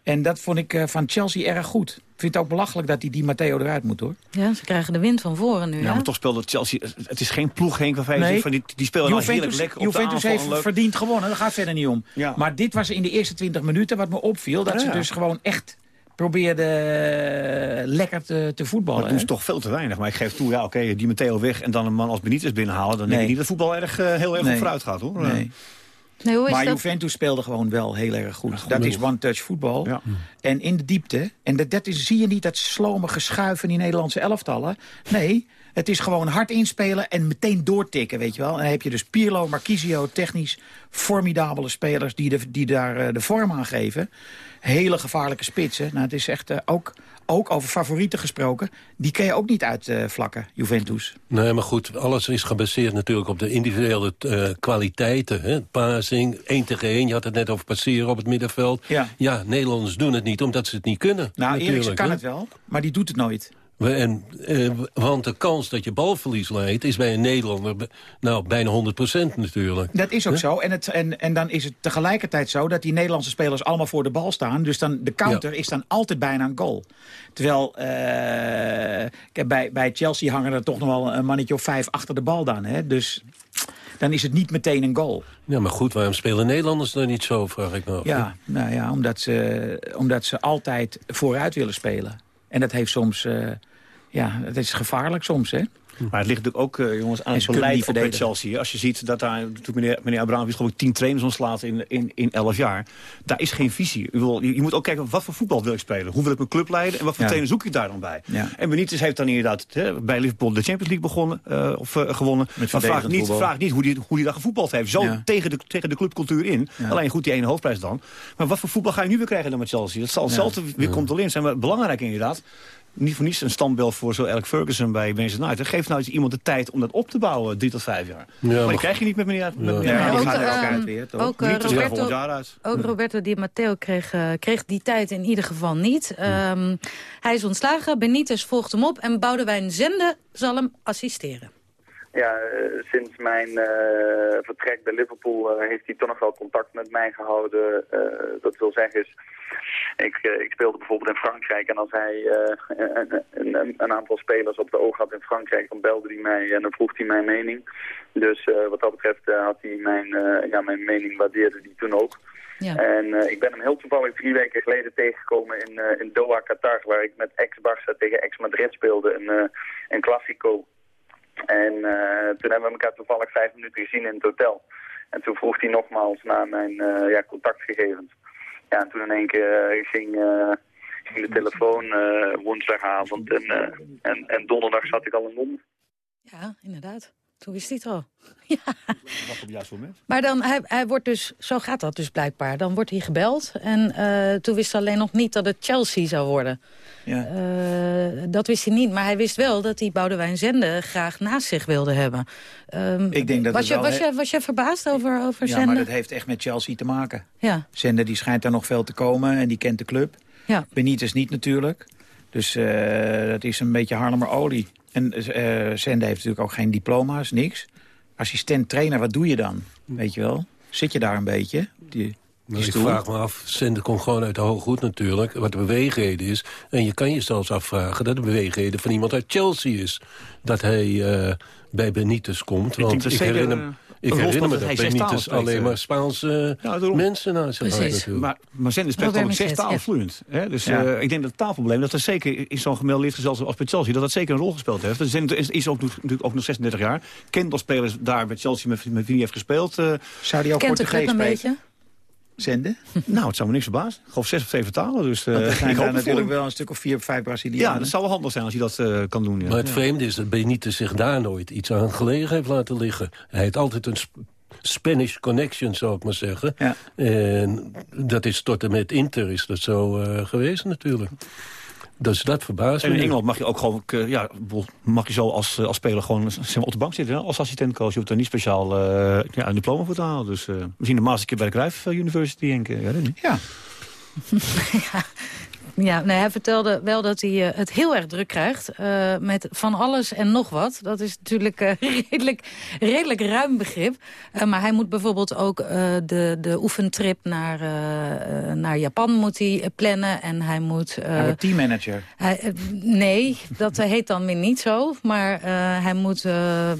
En dat vond ik uh, van Chelsea erg goed. Ik vind het ook belachelijk dat die, die Matteo eruit moet, hoor. Ja, ze krijgen de wind van voren nu, Ja, maar toch speelde Chelsea... Het is geen ploeg, Henk, waarvan nee. van die, die spelen nou Juventus, lekker Juventus heeft leuk... verdiend gewonnen, daar gaat verder niet om. Ja. Maar dit was in de eerste 20 minuten wat me opviel... dat ja, ze dus gewoon echt probeerde uh, lekker te, te voetballen. Maar dat doen ze toch veel te weinig. Maar ik geef toe, ja, oké, die Matteo weg en dan een man als Benitez binnenhalen. Dan denk ik niet dat voetbal erg, uh, heel erg nee. vooruit gaat, hoor. Nee. Nee, hoe is maar dat? Juventus speelde gewoon wel heel erg goed. Ja, dat is one-touch voetbal. Ja. En in de diepte. En dat, dat is, zie je niet dat slomige schuiven in die Nederlandse elftallen. Nee, het is gewoon hard inspelen en meteen doortikken, weet je wel. En dan heb je dus Pirlo, Marquisio, technisch formidabele spelers... die, de, die daar uh, de vorm aan geven. Hele gevaarlijke spitsen. Nou, het is echt uh, ook, ook over favorieten gesproken. Die kun je ook niet uitvlakken, uh, Juventus. Nee, maar goed, alles is gebaseerd natuurlijk op de individuele uh, kwaliteiten. Hè? Passing, één tegen één. Je had het net over passeren op het middenveld. Ja. ja, Nederlanders doen het niet omdat ze het niet kunnen. Nou, Eriksen kan het wel, maar die doet het nooit. En, eh, want de kans dat je balverlies leidt is bij een Nederlander nou, bijna 100% natuurlijk. Dat is ook zo. En, het, en, en dan is het tegelijkertijd zo dat die Nederlandse spelers allemaal voor de bal staan. Dus dan, de counter is dan altijd bijna een goal. Terwijl uh, bij, bij Chelsea hangen er toch nog wel een mannetje of vijf achter de bal dan. Hè? Dus dan is het niet meteen een goal. Ja, maar goed, waarom spelen Nederlanders dan niet zo, vraag ik me af. Ja, nou ja, omdat ze, omdat ze altijd vooruit willen spelen. En dat heeft soms... Uh, ja, het is gevaarlijk soms, hè? Maar het ligt natuurlijk ook, uh, jongens, aan het beleid bij Chelsea. Als je ziet dat daar, toen meneer, meneer Abraham geloof ik tien trainers ontslaat in, in, in elf jaar. Daar is geen visie. Je, je, moet ook kijken, wat voor voetbal wil ik spelen? Hoe wil ik mijn club leiden? En wat voor ja. trainer zoek je daar dan bij? Ja. En Benitez heeft dan inderdaad hè, bij Liverpool de Champions League begonnen, uh, of uh, gewonnen. Met maar vraag niet, vraag niet hoe die, hoe die daar gevoetbald heeft. Zo ja. tegen, de, tegen de clubcultuur in. Alleen goed, die ene hoofdprijs dan. Maar wat voor voetbal ga je nu weer krijgen dan met Chelsea? Dat zal hetzelfde weer controleren zijn. Maar belangrijk inderdaad niet voor niets een standbeeld voor zo Alec Ferguson bij Manchester United. Geef nou eens iemand de tijd om dat op te bouwen, drie tot vijf jaar. Ja, maar, die krijg je niet met meneer, met meneer ja. Ook, uh, weer, toch? ook, uh, Roberto, ook Roberto Di Matteo kreeg, uh, kreeg die tijd in ieder geval niet. Um, hij is ontslagen, Benitez volgt hem op en Boudewijn Zende zal hem assisteren. Ja, uh, sinds mijn uh, vertrek bij Liverpool uh, heeft hij toch nog wel contact met mij gehouden. dat wil zeggen, is, ik, ik, speelde bijvoorbeeld in Frankrijk en als hij een, een, een, aantal spelers op de oog had in Frankrijk, dan belde hij mij en dan vroeg hij mijn mening. Dus wat dat betreft had hij mijn, ja, mijn mening waardeerde hij toen ook. Ja. En ik ben hem heel toevallig drie weken geleden tegengekomen in, in Doha, Qatar, waar ik met ex-Barça tegen ex-Madrid speelde, een, een Classico. En uh, toen hebben we elkaar toevallig vijf minuten gezien in het hotel. En toen vroeg hij nogmaals naar mijn uh, ja, contactgegevens. Ja, en toen in één keer uh, ging, ging de telefoon woensdagavond. En, en, en donderdag zat ik al in Londen. Ja, inderdaad. Toen wist hij het al. ja. Op juist moment? Maar dan, hij, hij wordt dus, zo gaat dat dus blijkbaar. Dan wordt hij gebeld en uh, toen wist hij alleen nog niet dat het Chelsea zou worden. Ja. Uh, dat wist hij niet, maar hij wist wel dat hij Boudewijn Zende graag naast zich wilde hebben. Um, Ik denk dat was, je, was, je, was je verbaasd over, over ja, Zende? Ja, maar dat heeft echt met Chelsea te maken. Ja. Zende die schijnt daar nog veel te komen en die kent de club. Ja. Benitez niet natuurlijk. Dus uh, dat is een beetje Harlemer olie. En uh, Zende heeft natuurlijk ook geen diploma's, niks. Assistent trainer, wat doe je dan? Weet je wel? Zit je daar een beetje? Die, nou, ik vraag me af, Zende komt gewoon uit de hooggoed natuurlijk... wat de beweegreden is. En je kan je zelfs afvragen dat de beweegreden van iemand uit Chelsea is. Dat hij uh, bij Benitez komt. Ik want ik herinner... Ik herinner me dat Benitez alleen maar Spaanse ja, mensen naar zich had. Maar, maar Zender spreekt dan ook zes talen vloeiend. Dus ja. uh, ik denk dat het taalprobleem, dat er zeker in zo'n gemeld gezelschap als bij Chelsea, dat dat zeker een rol gespeeld heeft. Zender is, is ook, natuurlijk ook nog 36 jaar. Kent al spelers daar bij Chelsea met, met wie hij heeft gespeeld. Uh, Zou die ook Kent Portugees spreken? Zenden? Nou, het zou me niks verbazen. Ik geloof zes of zeven talen. Dus, uh, er zijn daar natuurlijk wel een stuk of vier of vijf Brazilianen. Ja, dat zou wel handig zijn als je dat uh, kan doen. Ja. Maar het vreemde is dat Benitez zich daar nooit iets aan gelegen heeft laten liggen. Hij heeft altijd een Spanish connection, zou ik maar zeggen. Ja. En dat is tot en met Inter is dat zo uh, geweest natuurlijk. Dus dat verbaast me. En in Engeland mag je ook gewoon, ja, mag je zo als, als speler gewoon zeg maar, op de bank zitten. Hè? Als assistentcoach. Je hoeft er niet speciaal uh, ja, een diploma voor te halen. Dus uh, misschien de keer bij de Cruijff University, denk ik. Ja, ja. Ja. Nee, hij vertelde wel dat hij uh, het heel erg druk krijgt. Uh, met van alles en nog wat. Dat is natuurlijk uh, redelijk, redelijk ruim begrip. maar hij moet bijvoorbeeld ook de, de oefentrip naar, naar Japan moet hij plannen en hij moet... hij wordt teammanager. Hij, nee, dat heet dan weer niet zo. Maar hij moet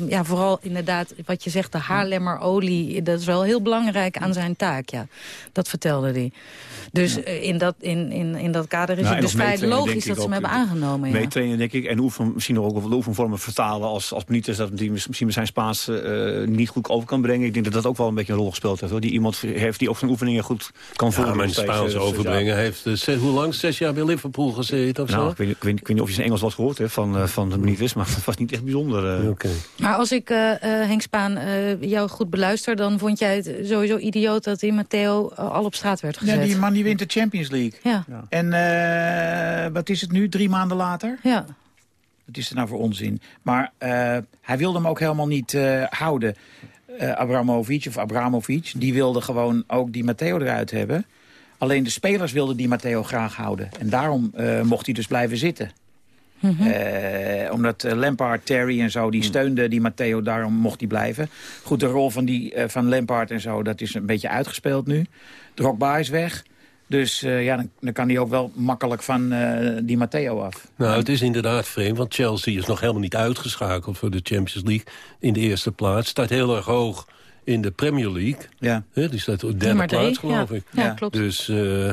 ja, vooral inderdaad, wat je zegt, de Haarlemmerolie... dat is wel heel belangrijk aan zijn taak, ja. Dat vertelde hij. Dus in, dat, in, in, in dat kader is nou, het dus vrij logisch dat ze hem hebben aangenomen. Ja. Meetrainen, denk ik. En oefen, misschien ook de oefenvormen vertalen als, als Benitez... dat die misschien met zijn Spaans niet goed over kan brengen. Ik denk dat dat ook wel een beetje een rol gespeeld heeft. Hoor. Die iemand heeft die ook zijn oefeningen goed kan voeren. Ja, mijn Spaans overbrengen. heeft uh, hoe lang? Zes jaar bij Liverpool gezeten of nou, zo? Ik weet, ik, weet, ik weet, niet of je zijn Engels wat gehoord heeft van, uh, van de Benitez. Maar het was niet echt bijzonder. Uh. Okay. Maar als ik, Henk Spaan, jou goed beluister... dan vond jij het sowieso idioot dat die Matteo al op straat werd gezet. Ja, die man die wint de Champions League. Ja. ja. En wat is het nu, drie maanden later? Ja. Wat is er nou voor onzin? Maar uh, hij wilde hem ook helemaal niet uh, houden. Uh, Abramovic of Abramovic, die wilde gewoon ook die Matteo eruit hebben. Alleen de spelers wilden die Matteo graag houden. En daarom mocht hij dus blijven zitten. Mm -hmm. omdat Lampard, Terry en zo, die steunden die Matteo, daarom mocht hij blijven. Goed, de rol van, die, van Lampard en zo, dat is een beetje uitgespeeld nu. Drogba is weg. Dus uh, ja, dan, dan, kan hij ook wel makkelijk van uh, die Matteo af. Nou, het is inderdaad vreemd, want Chelsea is nog helemaal niet uitgeschakeld... voor de Champions League in de eerste plaats. Staat heel erg hoog in de Premier League. Ja. He, die staat op derde plaats, geloof ja. ik. Ja, klopt. Dus uh,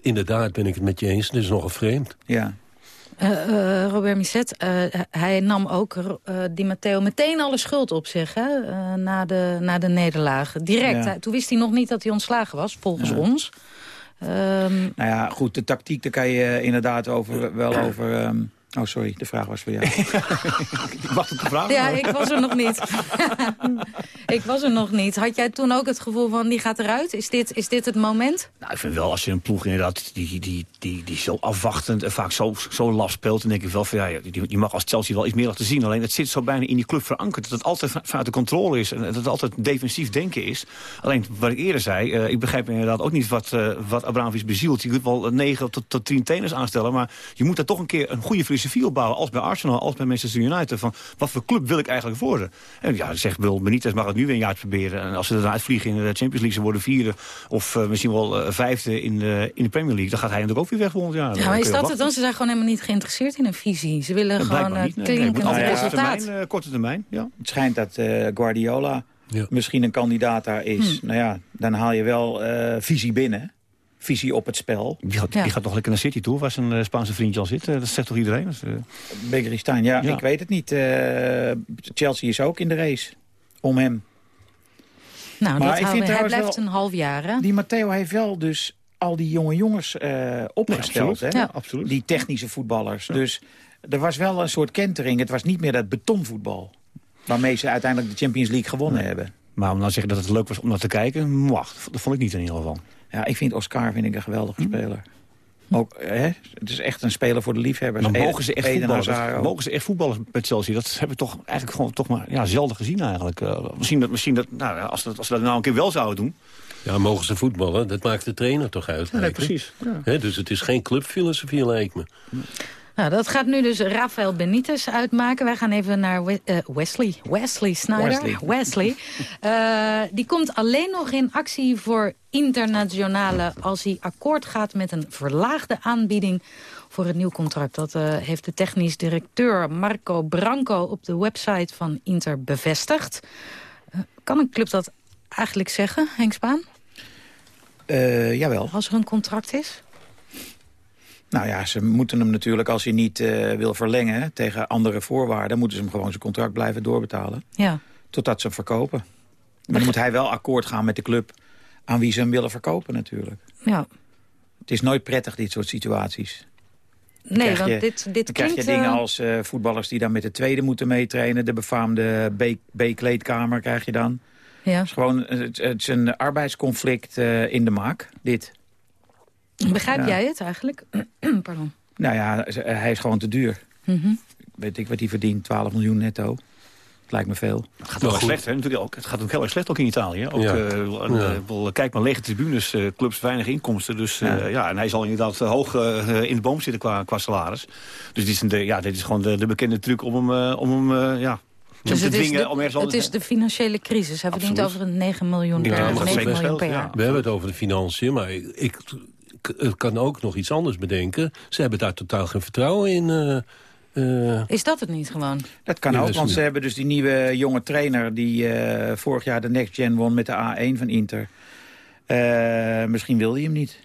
inderdaad ben ik het met je eens. Het is nogal vreemd. Ja. Uh, Robert Misset, uh, hij nam ook uh, Di Matteo meteen alle schuld op zich hè? na, de, na de nederlaag. Direct. Ja. Toen wist hij nog niet dat hij ontslagen was, volgens ja. ons. Um... Nou ja, goed, de tactiek, daar kan je inderdaad over, wel over... Um... Oh, sorry, de vraag was voor jou. ik wacht op de vraag. Ja, ik was er nog niet. ik was er nog niet. Had jij toen ook het gevoel van, die gaat eruit? Is dit, is dit het moment? Nou, ik vind wel, als je een ploeg inderdaad, die, die, die, die zo afwachtend en vaak zo, zo laf speelt, dan denk ik wel van, ja, je mag als Chelsea wel iets meer laten zien. Alleen het zit zo bijna in die club verankerd, dat het altijd vanuit de controle is en dat het altijd defensief denken is. Alleen, wat ik eerder zei, uh, ik begrijp inderdaad ook niet wat, uh, wat Abramovic bezielt. Je kunt wel negen tot, tot tien trainers aanstellen, maar je moet daar toch een keer een goede filosofie opbouwen, als bij Arsenal, als bij Manchester United, van wat voor club wil ik eigenlijk worden? En ja, zegt Wil Benitez mag het nu weer een jaar proberen. En als ze eruit vliegen in de Champions League, ze worden vierde of uh, misschien wel uh, vijfde in de, in de Premier League, dan gaat hij natuurlijk ook weer weg volgend jaar. Ja, maar is dat het dan? Ze zijn gewoon helemaal niet geïnteresseerd in een visie. Ze willen dat gewoon niet, nee, klinken nee, resultaat. Termijn, uh, korte termijn, ja. Het schijnt dat uh, Guardiola ja. misschien een kandidaat daar is. Hmm. Nou ja, dan haal je wel uh, visie binnen. Visie op het spel. Die gaat, ja. die gaat nog lekker naar City toe, waar zijn uh, Spaanse vriendje al zit. Uh, dat zegt toch iedereen? Dus, uh... Bekeristaan, ja, ja, ik weet het niet. Chelsea is ook in de race om hem. Nou, maar dat ik vind hij blijft wel, een half jaar, hè? Die Matteo heeft wel dus al die jonge jongens opgesteld. Hè? Ja. absoluut. Die technische voetballers. Dus er was wel een soort kentering. Het was niet meer dat betonvoetbal. Waarmee ze uiteindelijk de Champions League gewonnen hebben. Maar om nou te zeggen dat het leuk was om naar te kijken, mwah, dat vond ik niet in ieder geval. Ja, ik vind Oscar vind ik een geweldige hm. speler. Ook, hè, het is echt een speler voor de liefhebbers. Maar mogen ze echt voetballen? Mogen ze echt voetballen met Chelsea? Dat heb ik toch eigenlijk gewoon toch maar ja, zelden gezien eigenlijk. Uh, misschien dat, misschien dat nou, als, dat, als ze dat nou een keer wel zouden doen. Ja, mogen ze voetballen? Dat maakt de trainer toch uit? Ja, nee, precies. Ja. He, dus het is geen clubfilosofie, lijkt me. Nou, dat gaat nu dus Rafael Benitez uitmaken. Wij gaan even naar We uh, Wesley. Wesley Snyder. Wesley. Wesley. Uh, die komt alleen nog in actie voor internationale... als hij akkoord gaat met een verlaagde aanbieding voor het nieuw contract. Dat uh, heeft de technisch directeur Marco Branco op de website van Inter bevestigd. kan een club dat eigenlijk zeggen, Henk Spaan? jawel. Als er een contract is? Nou ja, ze moeten hem natuurlijk, als hij niet uh, wil verlengen... tegen andere voorwaarden, moeten ze hem gewoon zijn contract blijven doorbetalen. Ja. Totdat ze hem verkopen. Maar dan moet hij wel akkoord gaan met de club aan wie ze hem willen verkopen natuurlijk. Ja. Het is nooit prettig, dit soort situaties. Nee, want je, dit, dit dan klinkt... krijg je dingen als uh, voetballers die dan met de tweede moeten meetrainen. De befaamde B-kleedkamer krijg je dan. Ja. Het is gewoon het, het is een arbeidsconflict uh, in de maak, dit. Begrijp ja. jij het eigenlijk? Pardon. Nou ja, hij is gewoon te duur. Mm -hmm. Weet ik wat hij verdient? 12 miljoen netto. Het lijkt me veel. Het gaat wel slecht, hè? Natuurlijk ook, het gaat ook heel erg slecht ook in Italië. Ook, ja. Uh, ja. kijk maar, lege tribunes, uh, clubs, weinig inkomsten. Dus ja. Uh, ja, en hij zal inderdaad hoog in de boom zitten qua, qua salaris. Dus dit is, een, de, ja, dit is gewoon de, de bekende truc om hem, om hem ja, dus het, is de, het is de financiële crisis. Hij verdient over een 9 miljoen per, ja, 9 miljoen per jaar. We hebben het over de financiën, maar ik, kan ook nog iets anders bedenken. Ze hebben daar totaal geen vertrouwen in... Uh, is dat het niet gewoon? Dat kan ook, want ze hebben dus die nieuwe jonge trainer... die vorig jaar de Next Gen won met de A1 van Inter. misschien wilde hij hem niet.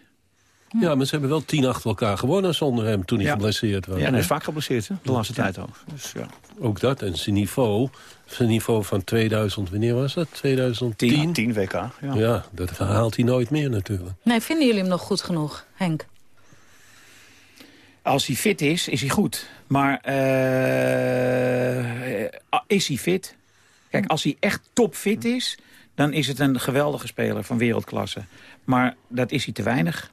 Ja, maar ze hebben wel tien achter elkaar gewonnen zonder hem toen hij ja. geblesseerd was. Ja, en hij is vaak geblesseerd, hè? de laatste tijd ook. Dus, ja. Ook dat, en zijn niveau, zijn niveau van 2000, wanneer was dat? 2010? 10, 10 WK, ja. Ja, dat haalt hij nooit meer natuurlijk. Nee, vinden jullie hem nog goed genoeg, Henk? Als hij fit is, is hij goed. Maar uh, is hij fit? Kijk, als hij echt topfit is, dan is het een geweldige speler van wereldklasse. Maar dat is hij te weinig.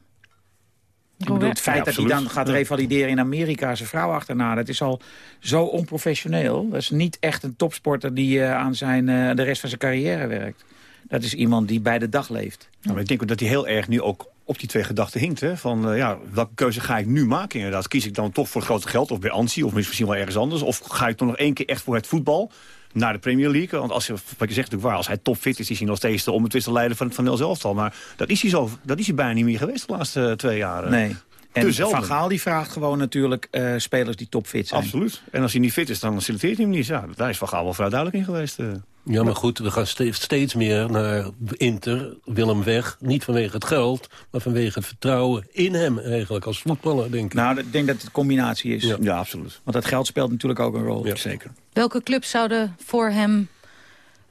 Ik bedoel, het feit dat hij dan gaat revalideren in Amerika zijn vrouw achterna... dat is al zo onprofessioneel. Dat is niet echt een topsporter die uh, aan zijn, uh, de rest van zijn carrière werkt. Dat is iemand die bij de dag leeft. Nou, ik denk ook dat hij heel erg nu ook op die twee gedachten hinkt. Hè? Van, uh, ja, welke keuze ga ik nu maken inderdaad? Kies ik dan toch voor het grote geld of bij Ansi of misschien wel ergens anders? Of ga ik toch nog één keer echt voor het voetbal naar de Premier League. Want als je, wat je zegt natuurlijk waar, als hij topfit is, is hij nog steeds de onbetwiste leider van, van Nels Elftal. Maar dat is, hij zo, dat is hij bijna niet meer geweest de laatste twee jaren. Nee. En Van Gaal die vraagt gewoon natuurlijk uh, spelers die topfit zijn. Absoluut. En als hij niet fit is, dan selecteert hij hem niet. Ja, daar is Van Gaal wel vrij duidelijk in geweest. Uh. Ja, maar goed, we gaan steeds meer naar Inter, Willem weg. Niet vanwege het geld, maar vanwege het vertrouwen in hem eigenlijk als voetballer, denk ik. Nou, ik denk dat het een combinatie is. Ja, ja absoluut. Want dat geld speelt natuurlijk ook een rol. Ja. Zeker. Welke clubs zouden voor hem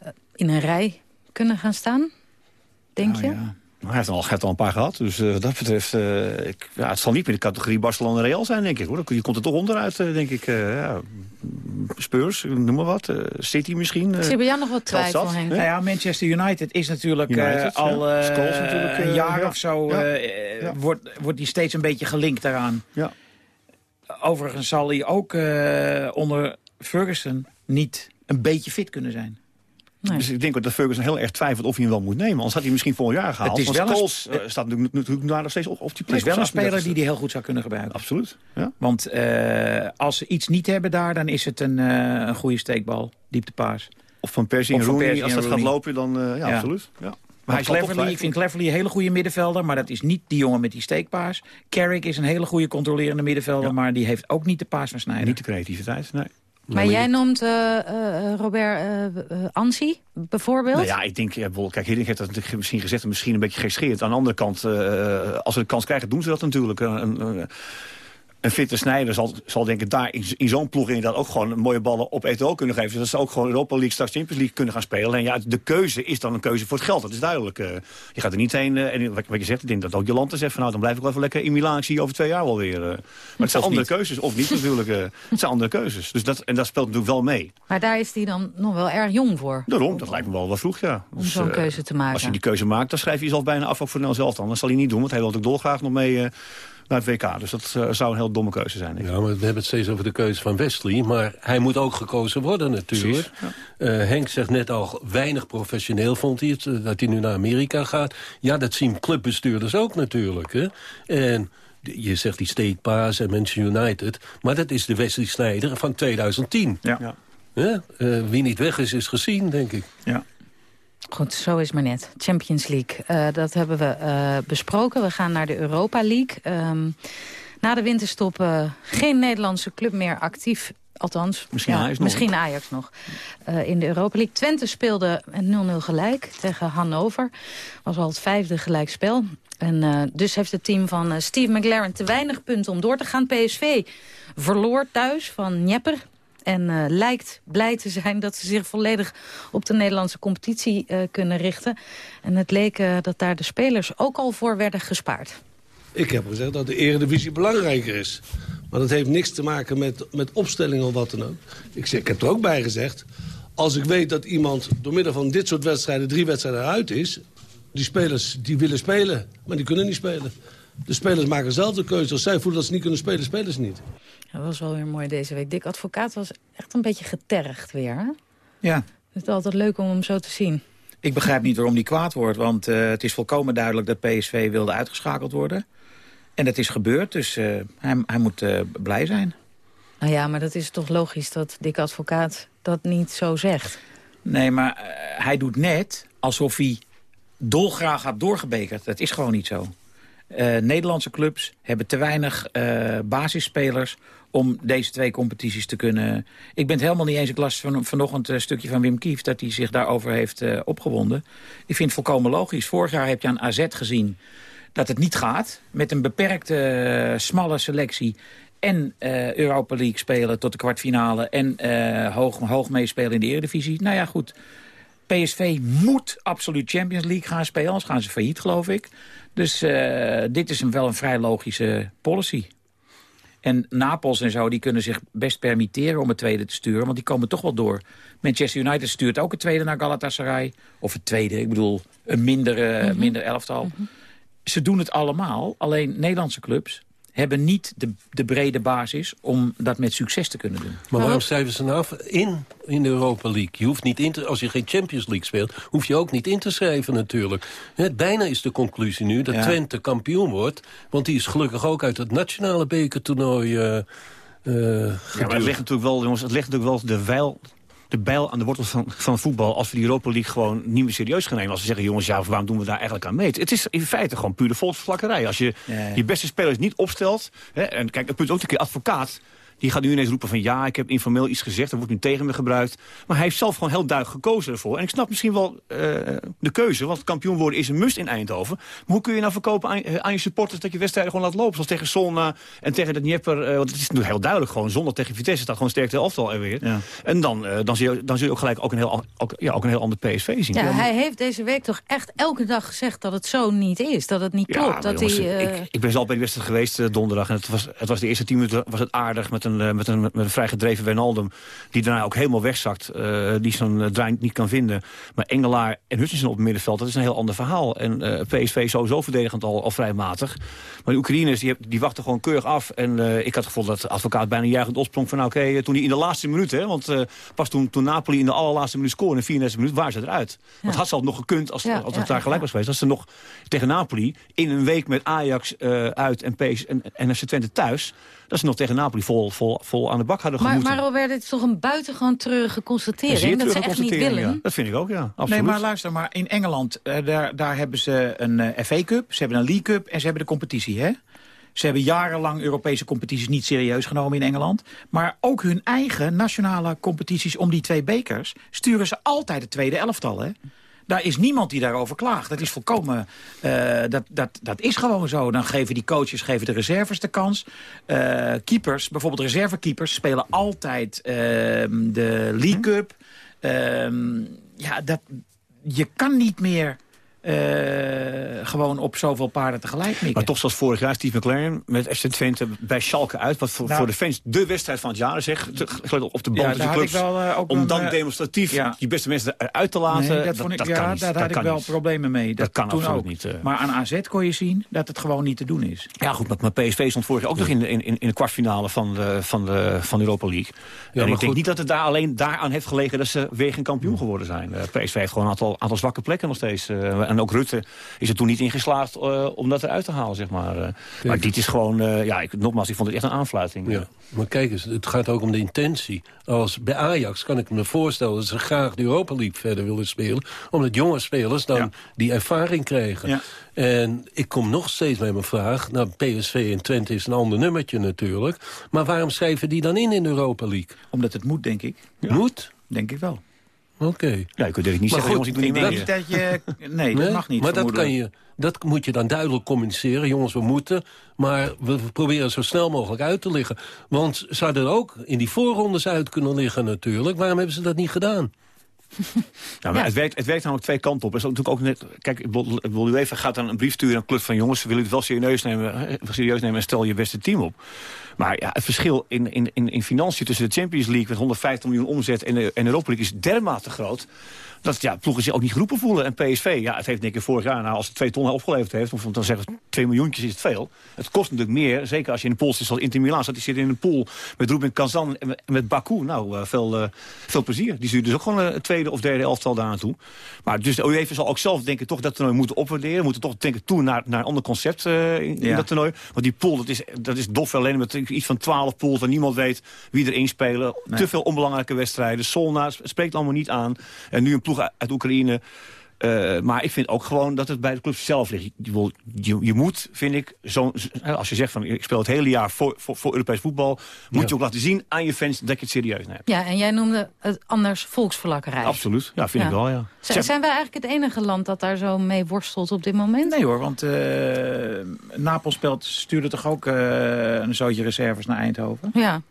uh, in een rij kunnen gaan staan, denk nou, je? Ja. Hij heeft al, heeft al een paar gehad, dus uh, dat betreft... Uh, ik, ja, het zal niet meer de categorie Barcelona-Real zijn, denk ik. Hoor. Je komt er toch onderuit, denk ik. ja. Spurs, noem maar wat. Uh, City misschien. Uh, ik zie bij jou nog wat twijfel, Henk. Nou ja, Manchester United is natuurlijk United, uh, al natuurlijk, een jaar ja. of zo... Ja. Wordt, wordt die steeds een beetje gelinkt daaraan. Ja. Overigens zal hij ook onder Ferguson niet een beetje fit kunnen zijn. Nee. Dus ik denk dat Ferguson heel erg twijfelt of hij hem wel moet nemen. Anders had hij misschien voor een jaar gehaald. Het is wel Scholes, uh, staat natuurlijk, natuurlijk daar nog steeds op, op die plek. Het is wel een speler die hij heel goed zou kunnen gebruiken. Absoluut. Ja. Want uh, als ze iets niet hebben daar, dan is het een, uh, een goede steekbal. Dieptepaas. Of van Persie en Rooney. Als dat gaat lopen, dan ja, ja, absoluut. Ja. Maar Cleverly, ik vind Cleverly een hele goede middenvelder, maar dat is niet die jongen met die steekpaas. Carrick is een hele goede controlerende middenvelder, maar die heeft ook niet de paas van Snijder. Niet de creativiteit, nee. Maar jij noemt uh, uh, Robert uh, Ansi bijvoorbeeld? Nou ja, ik denk, ja, kijk, Hiddink heeft dat natuurlijk misschien gezegd... en misschien een beetje gescheerd. Aan de andere kant, als ze de kans krijgen, doen ze dat natuurlijk. Een, fitte Snijder zal, zal denk ik daar in, in zo'n ploeg inderdaad ook gewoon mooie ballen op ETO kunnen geven. Zodat ze ook gewoon Europa League, straks Champions League kunnen gaan spelen. En ja, de keuze is dan een keuze voor het geld. Dat is duidelijk. Uh, je gaat er niet heen. Uh, en wat, wat, je zegt, ik denk dat ook Jolante zegt van nou, dan blijf ik wel even lekker in Milaan. Ik zie je over twee jaar wel weer. Uh. Maar het zijn andere keuzes. Of niet natuurlijk. het zijn andere keuzes. Dus dat, en dat speelt natuurlijk wel mee. Maar daar is hij dan nog wel erg jong voor. Daarom, dat lijkt me wel wat vroeg, ja. Om dus, zo'n keuze te maken. Als je die keuze maakt, dan schrijf je jezelf bijna af ook voor Nel zelf dan. Dat zal hij niet doen, want hij wil natuurlijk dolgraag nog mee naar het WK. Dus dat uh, zou een heel domme keuze zijn. Ja, maar we hebben het steeds over de keuze van Wesley. Maar hij moet ook gekozen worden natuurlijk. Ja. Uh, Henk zegt net al, weinig professioneel vond hij het... Uh, dat hij nu naar Amerika gaat. Ja, dat zien clubbestuurders ook natuurlijk. Hè? En je zegt die steekpaas en Manchester United. Maar dat is de Wesley Sneijder van 2010. Ja. ja? wie niet weg is, is gezien, denk ik. Ja. Goed, zo is maar net. Champions League, uh, dat hebben we uh, besproken. We gaan naar de Europa League. Um, na de winterstop uh, geen Nederlandse club meer actief. Althans, misschien, ja, Ajax, misschien nog. Ajax nog. in de Europa League. Twente speelde 0-0 gelijk tegen Hannover. Was al het vijfde gelijkspel. En dus heeft het team van Steve McLaren te weinig punten om door te gaan. PSV verloor thuis van Njepper en uh, lijkt blij te zijn dat ze zich volledig op de Nederlandse competitie uh, kunnen richten. En het leek uh, dat daar de spelers ook al voor werden gespaard. Ik heb gezegd dat de eredivisie belangrijker is. Maar dat heeft niks te maken met, met opstelling of wat dan ook. Ik, zeg, ik heb er ook bij gezegd... als ik weet dat iemand door middel van dit soort wedstrijden... drie wedstrijden uit is... die spelers die willen spelen, maar die kunnen niet spelen. De spelers maken zelf de keuze. Als zij voelen dat ze niet kunnen spelen, spelen ze niet. Dat was wel weer mooi deze week. Dick Advocaat was echt een beetje getergd weer, hè? Ja. Het is altijd leuk om hem zo te zien. Ik begrijp niet waarom hij kwaad wordt, want uh, het is volkomen duidelijk dat PSV wilde uitgeschakeld worden. En dat is gebeurd, dus uh, hij, hij, moet uh, blij zijn. Nou ja, maar dat is toch logisch dat Dick Advocaat dat niet zo zegt? Nee, maar hij doet net alsof hij dolgraag had doorgebekerd. Dat is gewoon niet zo. Nederlandse clubs hebben te weinig basisspelers om deze twee competities te kunnen... Ik ben het helemaal niet eens. Ik las van, vanochtend een stukje van Wim Kief... dat hij zich daarover heeft uh, opgewonden. Ik vind het volkomen logisch. Vorig jaar heb je aan AZ gezien dat het niet gaat. Met een beperkte, smalle selectie en Europa League spelen tot de kwartfinale... en hoog, hoog meespelen in de Eredivisie. Nou ja, goed. PSV moet absoluut Champions League gaan spelen. Anders gaan ze failliet, geloof ik. Dus dit is een, wel een vrij logische policy. En Napels en zo, die kunnen zich best permitteren om het tweede te sturen. Want die komen toch wel door. Manchester United stuurt ook het tweede naar Galatasaray. Of het tweede, ik bedoel, een minder, uh, minder elftal. Mhm. Ze doen het allemaal. Alleen Nederlandse clubs hebben niet de, de brede basis om dat met succes te kunnen doen. Maar waarom schrijven ze nou af in, in de Europa League? Je hoeft niet in te, als je geen Champions League speelt, hoef je ook niet in te schrijven natuurlijk. bijna is de conclusie nu dat Twente kampioen wordt. Want die is gelukkig ook uit het nationale bekertoernooi... Uh, uh, ja, maar het ligt natuurlijk wel, jongens, het ligt natuurlijk wel de wijl de bijl aan de wortel van, van voetbal... als we die Europa League gewoon niet meer serieus gaan nemen. Als we zeggen, jongens, ja, waarom doen we daar eigenlijk aan mee? Het is in feite gewoon pure volksvlakkerij. Als je je beste spelers niet opstelt... Hè, en kijk, het punt ook een keer advocaat... Die gaat nu ineens roepen van ja, ik heb informeel iets gezegd. Er wordt nu tegen me gebruikt. Maar hij heeft zelf gewoon heel duidelijk gekozen ervoor. En ik snap misschien wel uh, de keuze. Want kampioen worden is een must in Eindhoven. Maar hoe kun je nou verkopen aan, aan je supporters... dat je wedstrijden gewoon laat lopen? Zoals tegen Solna en tegen de Dnieper. Uh, want het is natuurlijk heel duidelijk gewoon. Zonder tegen Vitesse staat gewoon sterkte elftal er weer. Ja. En dan, uh, dan, zie je, dan zul je ook gelijk ook een heel, ook, ja, ook een heel ander PSV zien. Ja, hij heeft deze week toch echt elke dag gezegd dat het zo niet is. Dat het niet klopt. dat jongens, hij, ik, ik, ben zelf bij de wedstrijd geweest donderdag. En het was, het was de eerste tien minuten was het aardig met een, met een, met een vrij gedreven Wijnaldum... die daarna ook helemaal wegzakt, uh, die zo'n uh, draai niet kan vinden. Maar Engelaar en Hutchinson op het middenveld, dat is een heel ander verhaal. En uh, eh, PSV sowieso verdedigend al, al vrij matig. Maar de Oekraïners, die, die wachten gewoon keurig af. En ik had het gevoel dat de advocaat bijna juichend opsprong van... Nou, oké, toen hij in de laatste minuut, hè, want pas toen, toen Napoli in de allerlaatste minuut scoorde... in de 34 minuut, waren ze eruit. Ja. Want had ze al nog gekund als, ja, als het daar gelijk was geweest. Dat ze nog tegen Napoli in een week met Ajax uit en, PS, en, en FC Twente thuis dat ze nog tegen Napoli vol, vol, vol aan de bak hadden maar, Maar Robert, het is toch een buitengewoon treurige constatering? dat ze echt niet willen? dat vind ik ook, ja. Absoluut. Nee, maar luister maar. In Engeland, uh, daar, daar hebben ze een uh, FA Cup, ze hebben een League Cup en ze hebben de competitie, hè? Ze hebben jarenlang Europese competities niet serieus genomen in Engeland. Maar ook hun eigen nationale competities om die twee bekers... sturen ze altijd het tweede elftal, hè? Daar is niemand die daarover klaagt. Dat is volkomen, uh, dat, dat, dat is gewoon zo. Dan geven die coaches geven de reserves de kans. Uh, keepers, bijvoorbeeld reservekeepers, spelen altijd uh, de League? Cup. Uh, ja, dat, je kan niet meer uh, gewoon op zoveel paarden tegelijk mikken. Maar toch zoals vorig jaar Steve McLaren met FC Twente bij Schalke uit. Wat voor, nou, voor de fans de wedstrijd van het jaar zeg. Op de band ja, clubs, wel, uh, om dan demonstratief ja. die beste mensen eruit te laten. Nee, dat, vond ik, dat ja, niet, daar had ik wel problemen mee. Dat, kan absoluut ook. niet. Uh... Maar aan AZ kon je zien dat het gewoon niet te doen is. Ja goed, maar PSV stond vorig jaar ook nog in, in, in de kwartfinale van de, van de, van de Europa League. Ja, en ik denk niet dat het daar alleen daaraan heeft gelegen dat ze weer geen kampioen geworden zijn. PSV heeft gewoon een aantal, aantal zwakke plekken nog steeds. En ook Rutte is er toen niet in geslaagd uh, om dat eruit te halen, zeg maar. Uh, maar dit is gewoon, uh, ja, ik, nogmaals, ik vond het echt een aanfluiting. Ja. Maar kijk eens, het gaat ook om de intentie. Als bij Ajax kan ik me voorstellen dat ze graag de Europa League verder willen spelen. Omdat jonge spelers dan die ervaring krijgen. Ja. En ik kom nog steeds met mijn vraag. Nou, PSV in Twente is een ander nummertje natuurlijk. Maar waarom schrijven die dan in in de Europa League? Omdat het moet, denk ik. Moet? Denk ik wel. Oké. Ja, je kunt niet maar zeggen, jongens, ik doe niet mee. Dat, je, nee, dat mag niet. Maar dat, kan je, dat moet je dan duidelijk communiceren. Jongens, we moeten, maar we proberen zo snel mogelijk uit te liggen. Want ze hadden ook in die voorrondes uit kunnen liggen natuurlijk. Waarom hebben ze dat niet gedaan? Nou, maar het, werkt, het werkt namelijk twee kanten op. Het is natuurlijk ook net, kijk, ik wil u even gaat dan een brief sturen aan een club van jongens, willen het wel serieus nemen, serieus nemen en stel je beste team op. Maar ja, het verschil in, in, in, in financiën tussen de Champions League met 150 miljoen omzet en de, en Europa League is dermate groot dat ja, ploegen zich ook niet geroepen voelen. En PSV, ja, het heeft denk ik vorig jaar, nou, als het twee ton opgeleverd heeft... of dan zeggen twee miljoentjes is het veel. Het kost natuurlijk meer, zeker als je in de pool zit zoals Inter Milan... die zit in een pool met Ruben Kazan en met, Baku. Nou, uh, veel, uh, veel plezier. Die stuurt dus ook gewoon een tweede of derde elftal daar naartoe. Maar dus de UEFA zal ook zelf denken toch dat toernooi moeten opwaarderen. Moeten toch denken toe naar, naar een ander concept uh, in, ja. in, dat toernooi. Want die pool, dat is, dat is dof alleen met iets van twaalf pools... en niemand weet wie erin spelen. Nee. Te veel onbelangrijke wedstrijden. Solna spreekt allemaal niet aan. En nu een ploeg uit Oekraïne Uh, maar ik vind ook gewoon dat het bij de club zelf ligt. Je, je, je moet, vind ik, zo, als je zegt van ik speel het hele jaar voor, voor, voor Europees voetbal... moet je ook laten zien aan je fans dat je het serieus neemt. Ja, en jij noemde het anders volksverlakkerij. Absoluut, ja, vind ik wel, ja. zijn wij eigenlijk het enige land dat daar zo mee worstelt op dit moment? Nee hoor, want uh, Napels speelt, stuurde toch ook uh, een zootje reserves naar Eindhoven? Ja.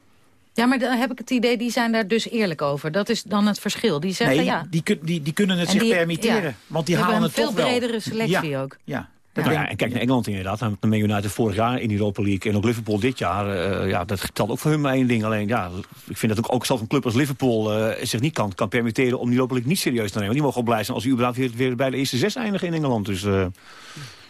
Ja, maar dan heb ik het idee, die zijn daar dus eerlijk over. Dat is dan het verschil. Die zeggen, nee, ja. die, die, die kunnen het zich permitteren. want die, halen het toch wel. een veel bredere selectie ja, ook. Ja, nou ja, en kijk naar Engeland inderdaad. Dan Man United vorig jaar in Europa League en ook Liverpool dit jaar. Uh, ja, dat telt ook voor hun maar één ding. Alleen ja, ik vind dat ook, ook zelfs een club als Liverpool uh, zich niet kan, kan permitteren om die Europa League niet serieus te nemen. Die mogen wel blij zijn als u überhaupt weer, weer bij de eerste zes eindigen in Engeland. Dus... Uh,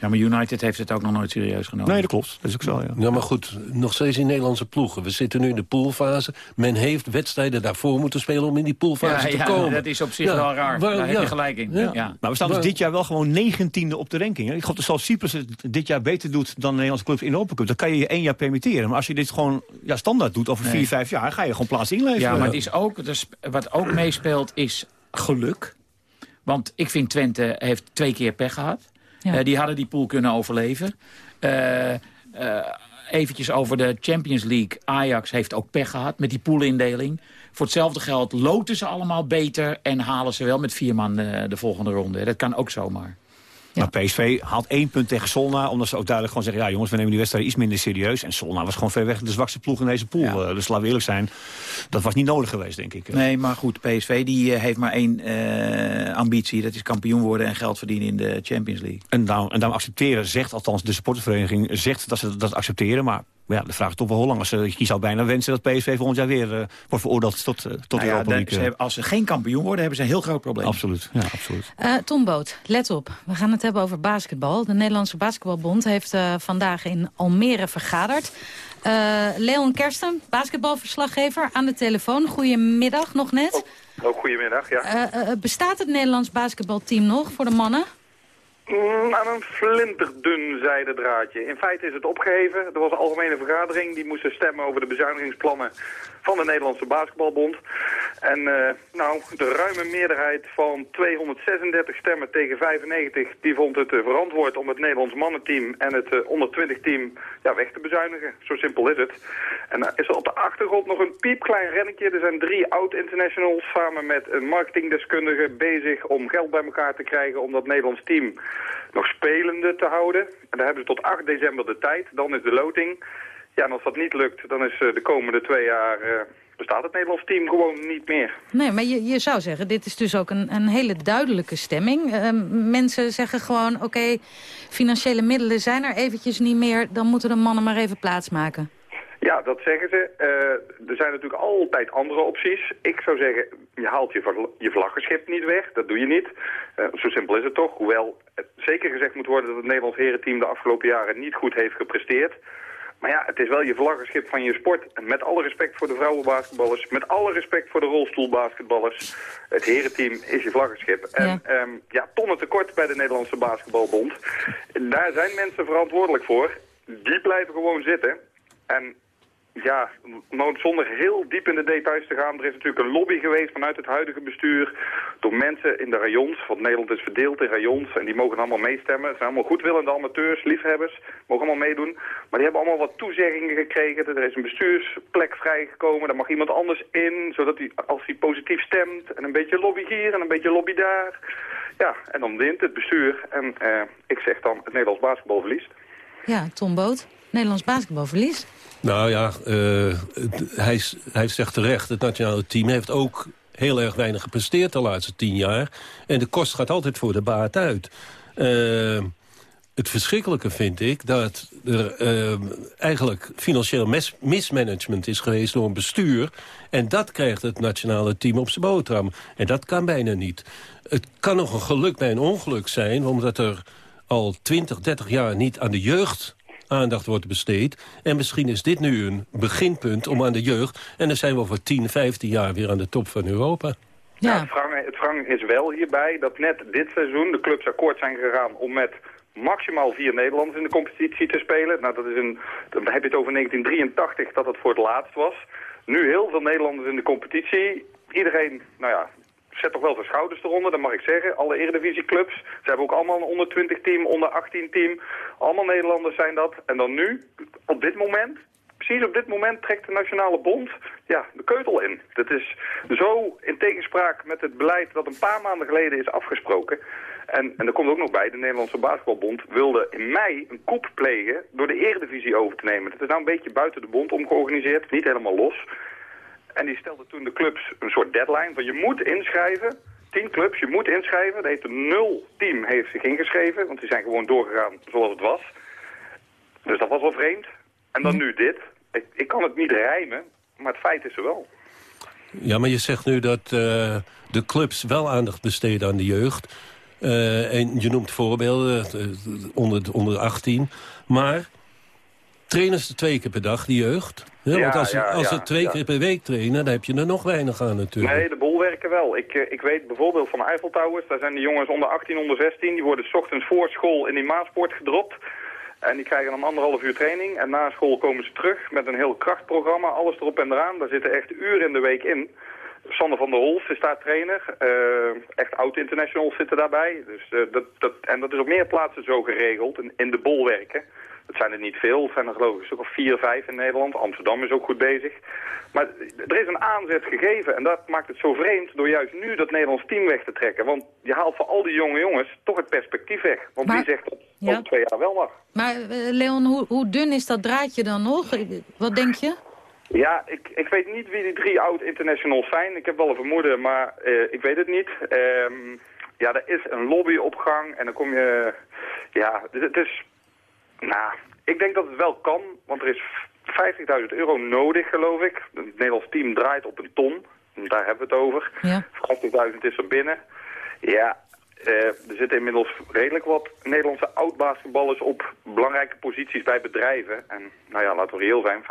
ja, maar United heeft het ook nog nooit serieus genomen. Nee, dat klopt. Dat is ook zo, ja. ja. maar goed, nog steeds in Nederlandse ploegen. We zitten nu in de poolfase. Men heeft wedstrijden daarvoor moeten spelen om in die poolfase ja, te komen. dat is op zich wel raar. Waar, Daar heb je gelijk in. Ja. Maar we staan dus dit jaar wel gewoon negentiende op de ranking. Hè? Ik geloof dat zelfs Cyprus het dit jaar beter doet dan de Nederlandse clubs in de Open Cup. Dan kan je je één jaar permitteren. Maar als je dit gewoon ja, standaard doet over nee. vier, vijf jaar... ga je gewoon plaats inleveren. Ja, maar het is ook, dus, wat ook meespeelt is geluk. Want ik vind Twente heeft twee keer pech gehad. Uh, die hadden die pool kunnen overleven. Uh, uh, eventjes over de Champions League. Ajax heeft ook pech gehad met die poolindeling. Voor hetzelfde geld loten ze allemaal beter... en halen ze wel met vier man de volgende ronde. Dat kan ook zomaar. Ja. Maar PSV haalt één punt tegen Solna. Omdat ze ook duidelijk gewoon zeggen... ja jongens, we nemen die wedstrijd iets minder serieus. En Solna was gewoon ver weg de zwakste ploeg in deze pool. Ja. Uh, dus laten we eerlijk zijn. Dat was niet nodig geweest, denk ik. Nee, maar goed, PSV die uh, heeft maar één uh, ambitie. Dat is kampioen worden en geld verdienen in de Champions League. En daarom, en daarom accepteren, zegt althans de supportervereniging... zegt dat ze dat accepteren, maar... Maar ja, de vraag is toch wel hoe lang. Als, je zou bijna wensen dat PSV volgend jaar weer uh, wordt veroordeeld tot, uh, tot nou ja, Europa League. Ze hebben, als ze geen kampioen worden, hebben ze een heel groot probleem. Absoluut, ja, absoluut. Uh, Tom Boot, let op. We gaan het hebben over basketbal. De Nederlandse Basketbalbond heeft vandaag in Almere vergaderd. Leon Kersten, basketbalverslaggever, aan de telefoon. Goedemiddag, nog net. Oh, oh goedemiddag, ja. bestaat het Nederlands basketbalteam nog voor de mannen? Mm, aan een flinterdun zijdendraadje. In feite is het opgeheven. Er was een algemene vergadering. Die moesten stemmen over de bezuinigingsplannen van de Nederlandse Basketbalbond. En uh, nou, de ruime meerderheid van 236 stemmen tegen 95... die vond het uh, verantwoord om het Nederlands mannenteam en het uh, onder 20 team ja, weg te bezuinigen. Zo simpel is het. En dan is er op de achtergrond nog een piepklein rennetje. Er zijn drie oud-internationals samen met een marketingdeskundige bezig om geld bij elkaar te krijgen... om dat Nederlands team nog spelende te houden. En daar hebben ze tot 8 december de tijd. Dan is de loting. Ja, en als dat niet lukt, dan is de komende twee jaar... Uh, bestaat het Nederlands team gewoon niet meer. Nee, maar je, je zou zeggen, dit is dus ook een, een hele duidelijke stemming. Uh, mensen zeggen gewoon, oké, okay, financiële middelen zijn er eventjes niet meer... dan moeten de mannen maar even plaatsmaken. Ja, dat zeggen ze. Uh, er zijn natuurlijk altijd andere opties. Ik zou zeggen, je haalt je, je vlaggenschip niet weg. Dat doe je niet. Uh, zo simpel is het toch. Hoewel het zeker gezegd moet worden dat het Nederlands herenteam de afgelopen jaren niet goed heeft gepresteerd. Maar ja, het is wel je vlaggenschip van je sport. En met alle respect voor de vrouwenbasketballers, met alle respect voor de rolstoelbasketballers. Het herenteam is je vlaggenschip. En ja, um, ja tonnen tekort bij de Nederlandse basketbalbond. Daar zijn mensen verantwoordelijk voor. Die blijven gewoon zitten. En ja, zonder heel diep in de details te gaan. Er is natuurlijk een lobby geweest vanuit het huidige bestuur. Door mensen in de rayons. Want Nederland is verdeeld in rayons. En die mogen allemaal meestemmen. Het zijn allemaal goedwillende amateurs, liefhebbers. Mogen allemaal meedoen. Maar die hebben allemaal wat toezeggingen gekregen. Er is een bestuursplek vrijgekomen. Daar mag iemand anders in. Zodat hij, als hij positief stemt. En een beetje lobby hier en een beetje lobby daar. Ja, en dan wint het bestuur. En eh, ik zeg dan het Nederlands basketbal verliest. Ja, Tom Boot. Nederlands basketbal verliest. Nou ja, uh, hij, hij zegt terecht, het nationale team heeft ook heel erg weinig gepresteerd de laatste tien jaar. En de kost gaat altijd voor de baat uit. Uh, het verschrikkelijke vind ik dat er uh, eigenlijk financieel mismanagement is geweest door een bestuur. En dat krijgt het nationale team op zijn boterham. En dat kan bijna niet. Het kan nog een geluk bij een ongeluk zijn, omdat er al 20, 30 jaar niet aan de jeugd aandacht wordt besteed. En misschien is dit nu een beginpunt om aan de jeugd... en dan zijn we over 10, 15 jaar weer aan de top van Europa. Ja. ja het, wrang, het wrang is wel hierbij dat net dit seizoen de clubs akkoord zijn gegaan om met maximaal vier Nederlanders in de competitie te spelen. Nou, dat is een, dan heb je het over 1983 dat het voor het laatst was. Nu heel veel Nederlanders in de competitie. Iedereen, nou ja, zet toch wel zijn schouders eronder, dat mag ik zeggen. Alle eredivisieclubs. Ze hebben ook allemaal een onder 20 team, onder 18 team. Allemaal Nederlanders zijn dat. En dan nu, op dit moment, precies op dit moment trekt de Nationale Bond ja, de keutel in. Dat is zo in tegenspraak met het beleid dat een paar maanden geleden is afgesproken. En, en er komt ook nog bij, de Nederlandse Basketbalbond wilde in mei een koep plegen door de eredivisie over te nemen. Dat is nou een beetje buiten de bond omgeorganiseerd, niet helemaal los. En die stelde toen de clubs een soort deadline van je moet inschrijven. Tien clubs, je moet inschrijven. Dat heeft een nul team heeft zich ingeschreven, want die zijn gewoon doorgegaan zoals het was. Dus dat was wel vreemd. En dan nu dit. Ik, ik kan het niet rijmen, maar het feit is er wel. Ja, maar je zegt nu dat uh, de clubs wel aandacht besteden aan de jeugd. Uh, en je noemt voorbeelden, uh, onder, onder 18. Maar trainen ze twee keer per dag, die jeugd? Ja, want als, ja, als ze twee keer per week trainen, dan heb je er nog weinig aan natuurlijk. Nee, de bolwerken wel. Ik, ik weet bijvoorbeeld van Eiffel Towers, daar zijn de jongens onder 18, onder 16. Die worden s ochtends voor school in die Maasport gedropt. En die krijgen dan anderhalf uur training. En na school komen ze terug met een heel krachtprogramma, alles erop en eraan. Daar zitten echt uren in de week in. Sander van der Holf is daar trainer. Uh, echt oud-internationals zitten daarbij. Dus, uh, dat, dat, en dat is op meer plaatsen zo geregeld, in, in de bolwerken. Dat zijn er niet veel. Het zijn er geloof ik een stuk of vier, vijf in Nederland. Amsterdam is ook goed bezig. Maar er is een aanzet gegeven. En dat maakt het zo vreemd door juist nu dat Nederlands team weg te trekken. Want je haalt voor al die jonge jongens toch het perspectief weg. Want maar, wie zegt dat ja. over twee jaar wel mag. Maar uh, Leon, hoe, hoe dun is dat draadje dan nog? Wat denk je? Ja, ik, ik weet niet wie die drie oud-internationals zijn. Ik heb wel een vermoeden, maar uh, ik weet het niet. Um, ja, er is een lobbyopgang en dan kom je... Ja, het is... Nou, ik denk dat het wel kan, want er is 50.000 euro nodig, geloof ik. Het Nederlands team draait op een ton. Daar hebben we het over. Ja. 50.000 is er binnen. Ja, uh, er zitten inmiddels redelijk wat Nederlandse oud-basketballers op belangrijke posities bij bedrijven. En nou ja, laten we reëel zijn,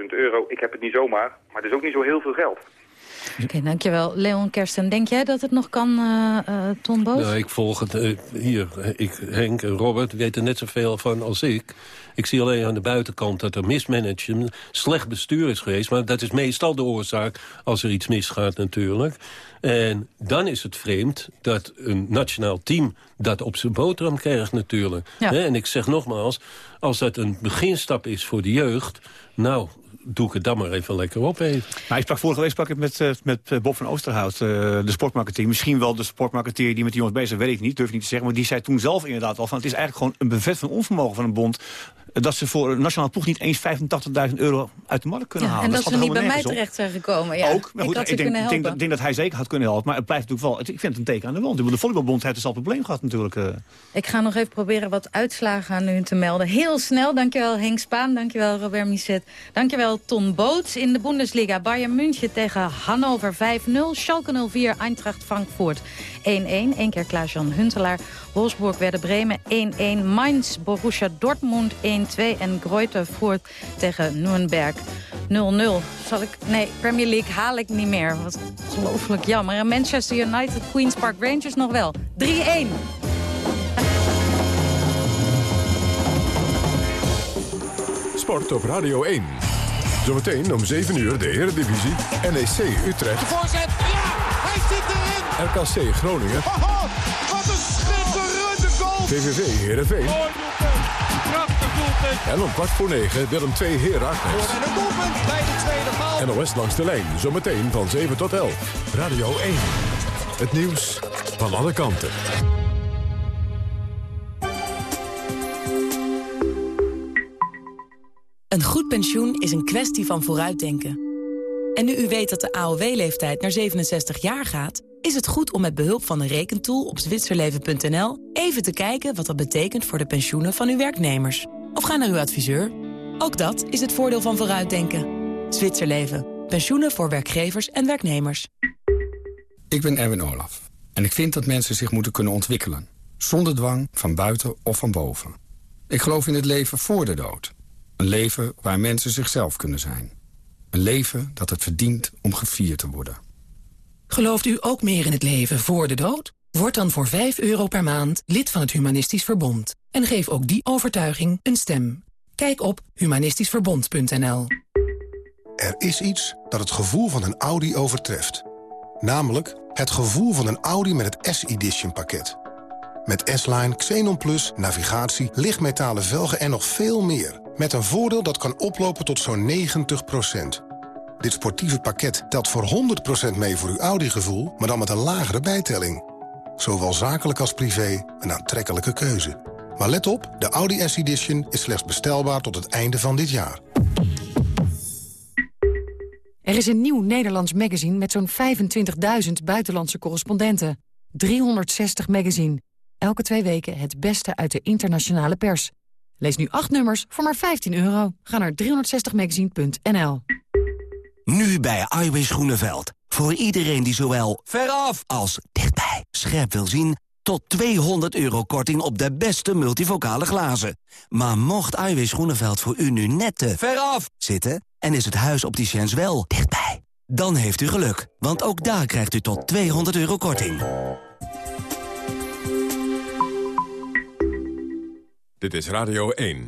50.000 euro, ik heb het niet zomaar, maar het is ook niet zo heel veel geld. Oké, okay, dankjewel. Leon Kersten, denk jij dat het nog kan, uh, uh, Ton Boos? Nou, ik volg het. Uh, hier, ik, Henk en Robert weten net zoveel van als ik. Ik zie alleen aan de buitenkant dat er mismanagement, slecht bestuur is geweest. Maar dat is meestal de oorzaak als er iets misgaat natuurlijk. En dan is het vreemd dat een nationaal team dat op zijn boterham krijgt natuurlijk. Ja. En ik zeg nogmaals, als dat een beginstap is voor de jeugd... nou, doe ik het dan maar even lekker op even. Ik sprak vorige week sprak ik met, uh, met Bob van Oosterhout, uh, de sportmarketeer. Misschien wel de sportmarketeer die met die jongens bezig weet ik niet, durf ik niet te zeggen. Maar die zei toen zelf inderdaad al van het is eigenlijk gewoon een bevet van onvermogen van een bond dat ze voor een nationaal ploeg niet eens 85.000 euro uit de markt kunnen ja, halen. En dat, dat ze niet bij mij terecht zijn gekomen. Ja. Ook, maar goed, ik, ik denk, denk, dat, denk, dat hij zeker had kunnen helpen. Maar het blijft natuurlijk wel, ik vind het een teken aan de wand. De volleybalbond heeft dus al een probleem gehad natuurlijk. Uh. Ik ga nog even proberen wat uitslagen aan u te melden. Heel snel, dankjewel Henk Spaan, dankjewel Robert Misset. Dankjewel Ton Boots in de Bundesliga. Bayern München tegen Hannover 5-0. Schalke 04, Eintracht Frankfurt 1-1. Eén keer Klaas-Jan Huntelaar. Wolfsburg werden Bremen 1-1. Mainz, Borussia Dortmund 1-2. En Greuther voert tegen Nürnberg 0-0. Zal ik... Nee, Premier League haal ik niet meer. Wat ongelooflijk jammer. En Manchester United, Queen's Park Rangers nog wel. 3-1. Sport op Radio 1. Zometeen om 7 uur de Eredivisie. NEC Utrecht. De voorzet, ja. RKC Groningen. Oh, wat een schitterende goal. VVV Heerenveen. Mooi. Prachtig doelpunt. En om kwart voor 9 Willem 2 Heracles. En een doelpunt bij de tweede paal. NOS langs de lijn. Zometeen van 7 tot 11. Radio 1. Het nieuws van alle kanten. Een goed pensioen is een kwestie van vooruitdenken. En nu u weet dat de AOW-leeftijd naar 67 jaar gaat... is het goed om met behulp van de rekentool op zwitserleven.nl... even te kijken wat dat betekent voor de pensioenen van uw werknemers. Of ga naar uw adviseur. Ook dat is het voordeel van vooruitdenken. Zwitserleven. Pensioenen voor werkgevers en werknemers. Ik ben Erwin Olaf. En ik vind dat mensen zich moeten kunnen ontwikkelen. Zonder dwang, van buiten of van boven. Ik geloof in het leven voor de dood. Een leven waar mensen zichzelf kunnen zijn. Een leven dat het verdient om gevierd te worden. Gelooft u ook meer in het leven voor de dood? Word dan voor 5 euro per maand lid van het Humanistisch Verbond. En geef ook die overtuiging een stem. Kijk op humanistischverbond.nl Er is iets dat het gevoel van een Audi overtreft. Namelijk het gevoel van een Audi met het S-Edition pakket. Met S-Line, Xenon Plus, navigatie, lichtmetalen velgen en nog veel meer. Met een voordeel dat kan oplopen tot zo'n 90 Dit sportieve pakket telt voor 100% mee voor uw Audi-gevoel... maar dan met een lagere bijtelling. Zowel zakelijk als privé, een aantrekkelijke keuze. Maar let op, de Audi S-Edition is slechts bestelbaar tot het einde van dit jaar. Er is een nieuw Nederlands magazine met zo'n 25.000 buitenlandse correspondenten. 360 magazine. Elke twee weken het beste uit de internationale pers. Lees nu acht nummers voor maar 15 euro. Ga naar 360magazine.nl. Nu bij Iwis Groeneveld. Voor iedereen die zowel veraf als dichtbij scherp wil zien... tot 200 euro korting op de beste multivocale glazen. Maar mocht Iwis Groeneveld voor u nu net te veraf zitten... en is het huis op die chance wel dichtbij... dan heeft u geluk, want ook daar krijgt u tot 200 euro korting. Dit is Radio 1.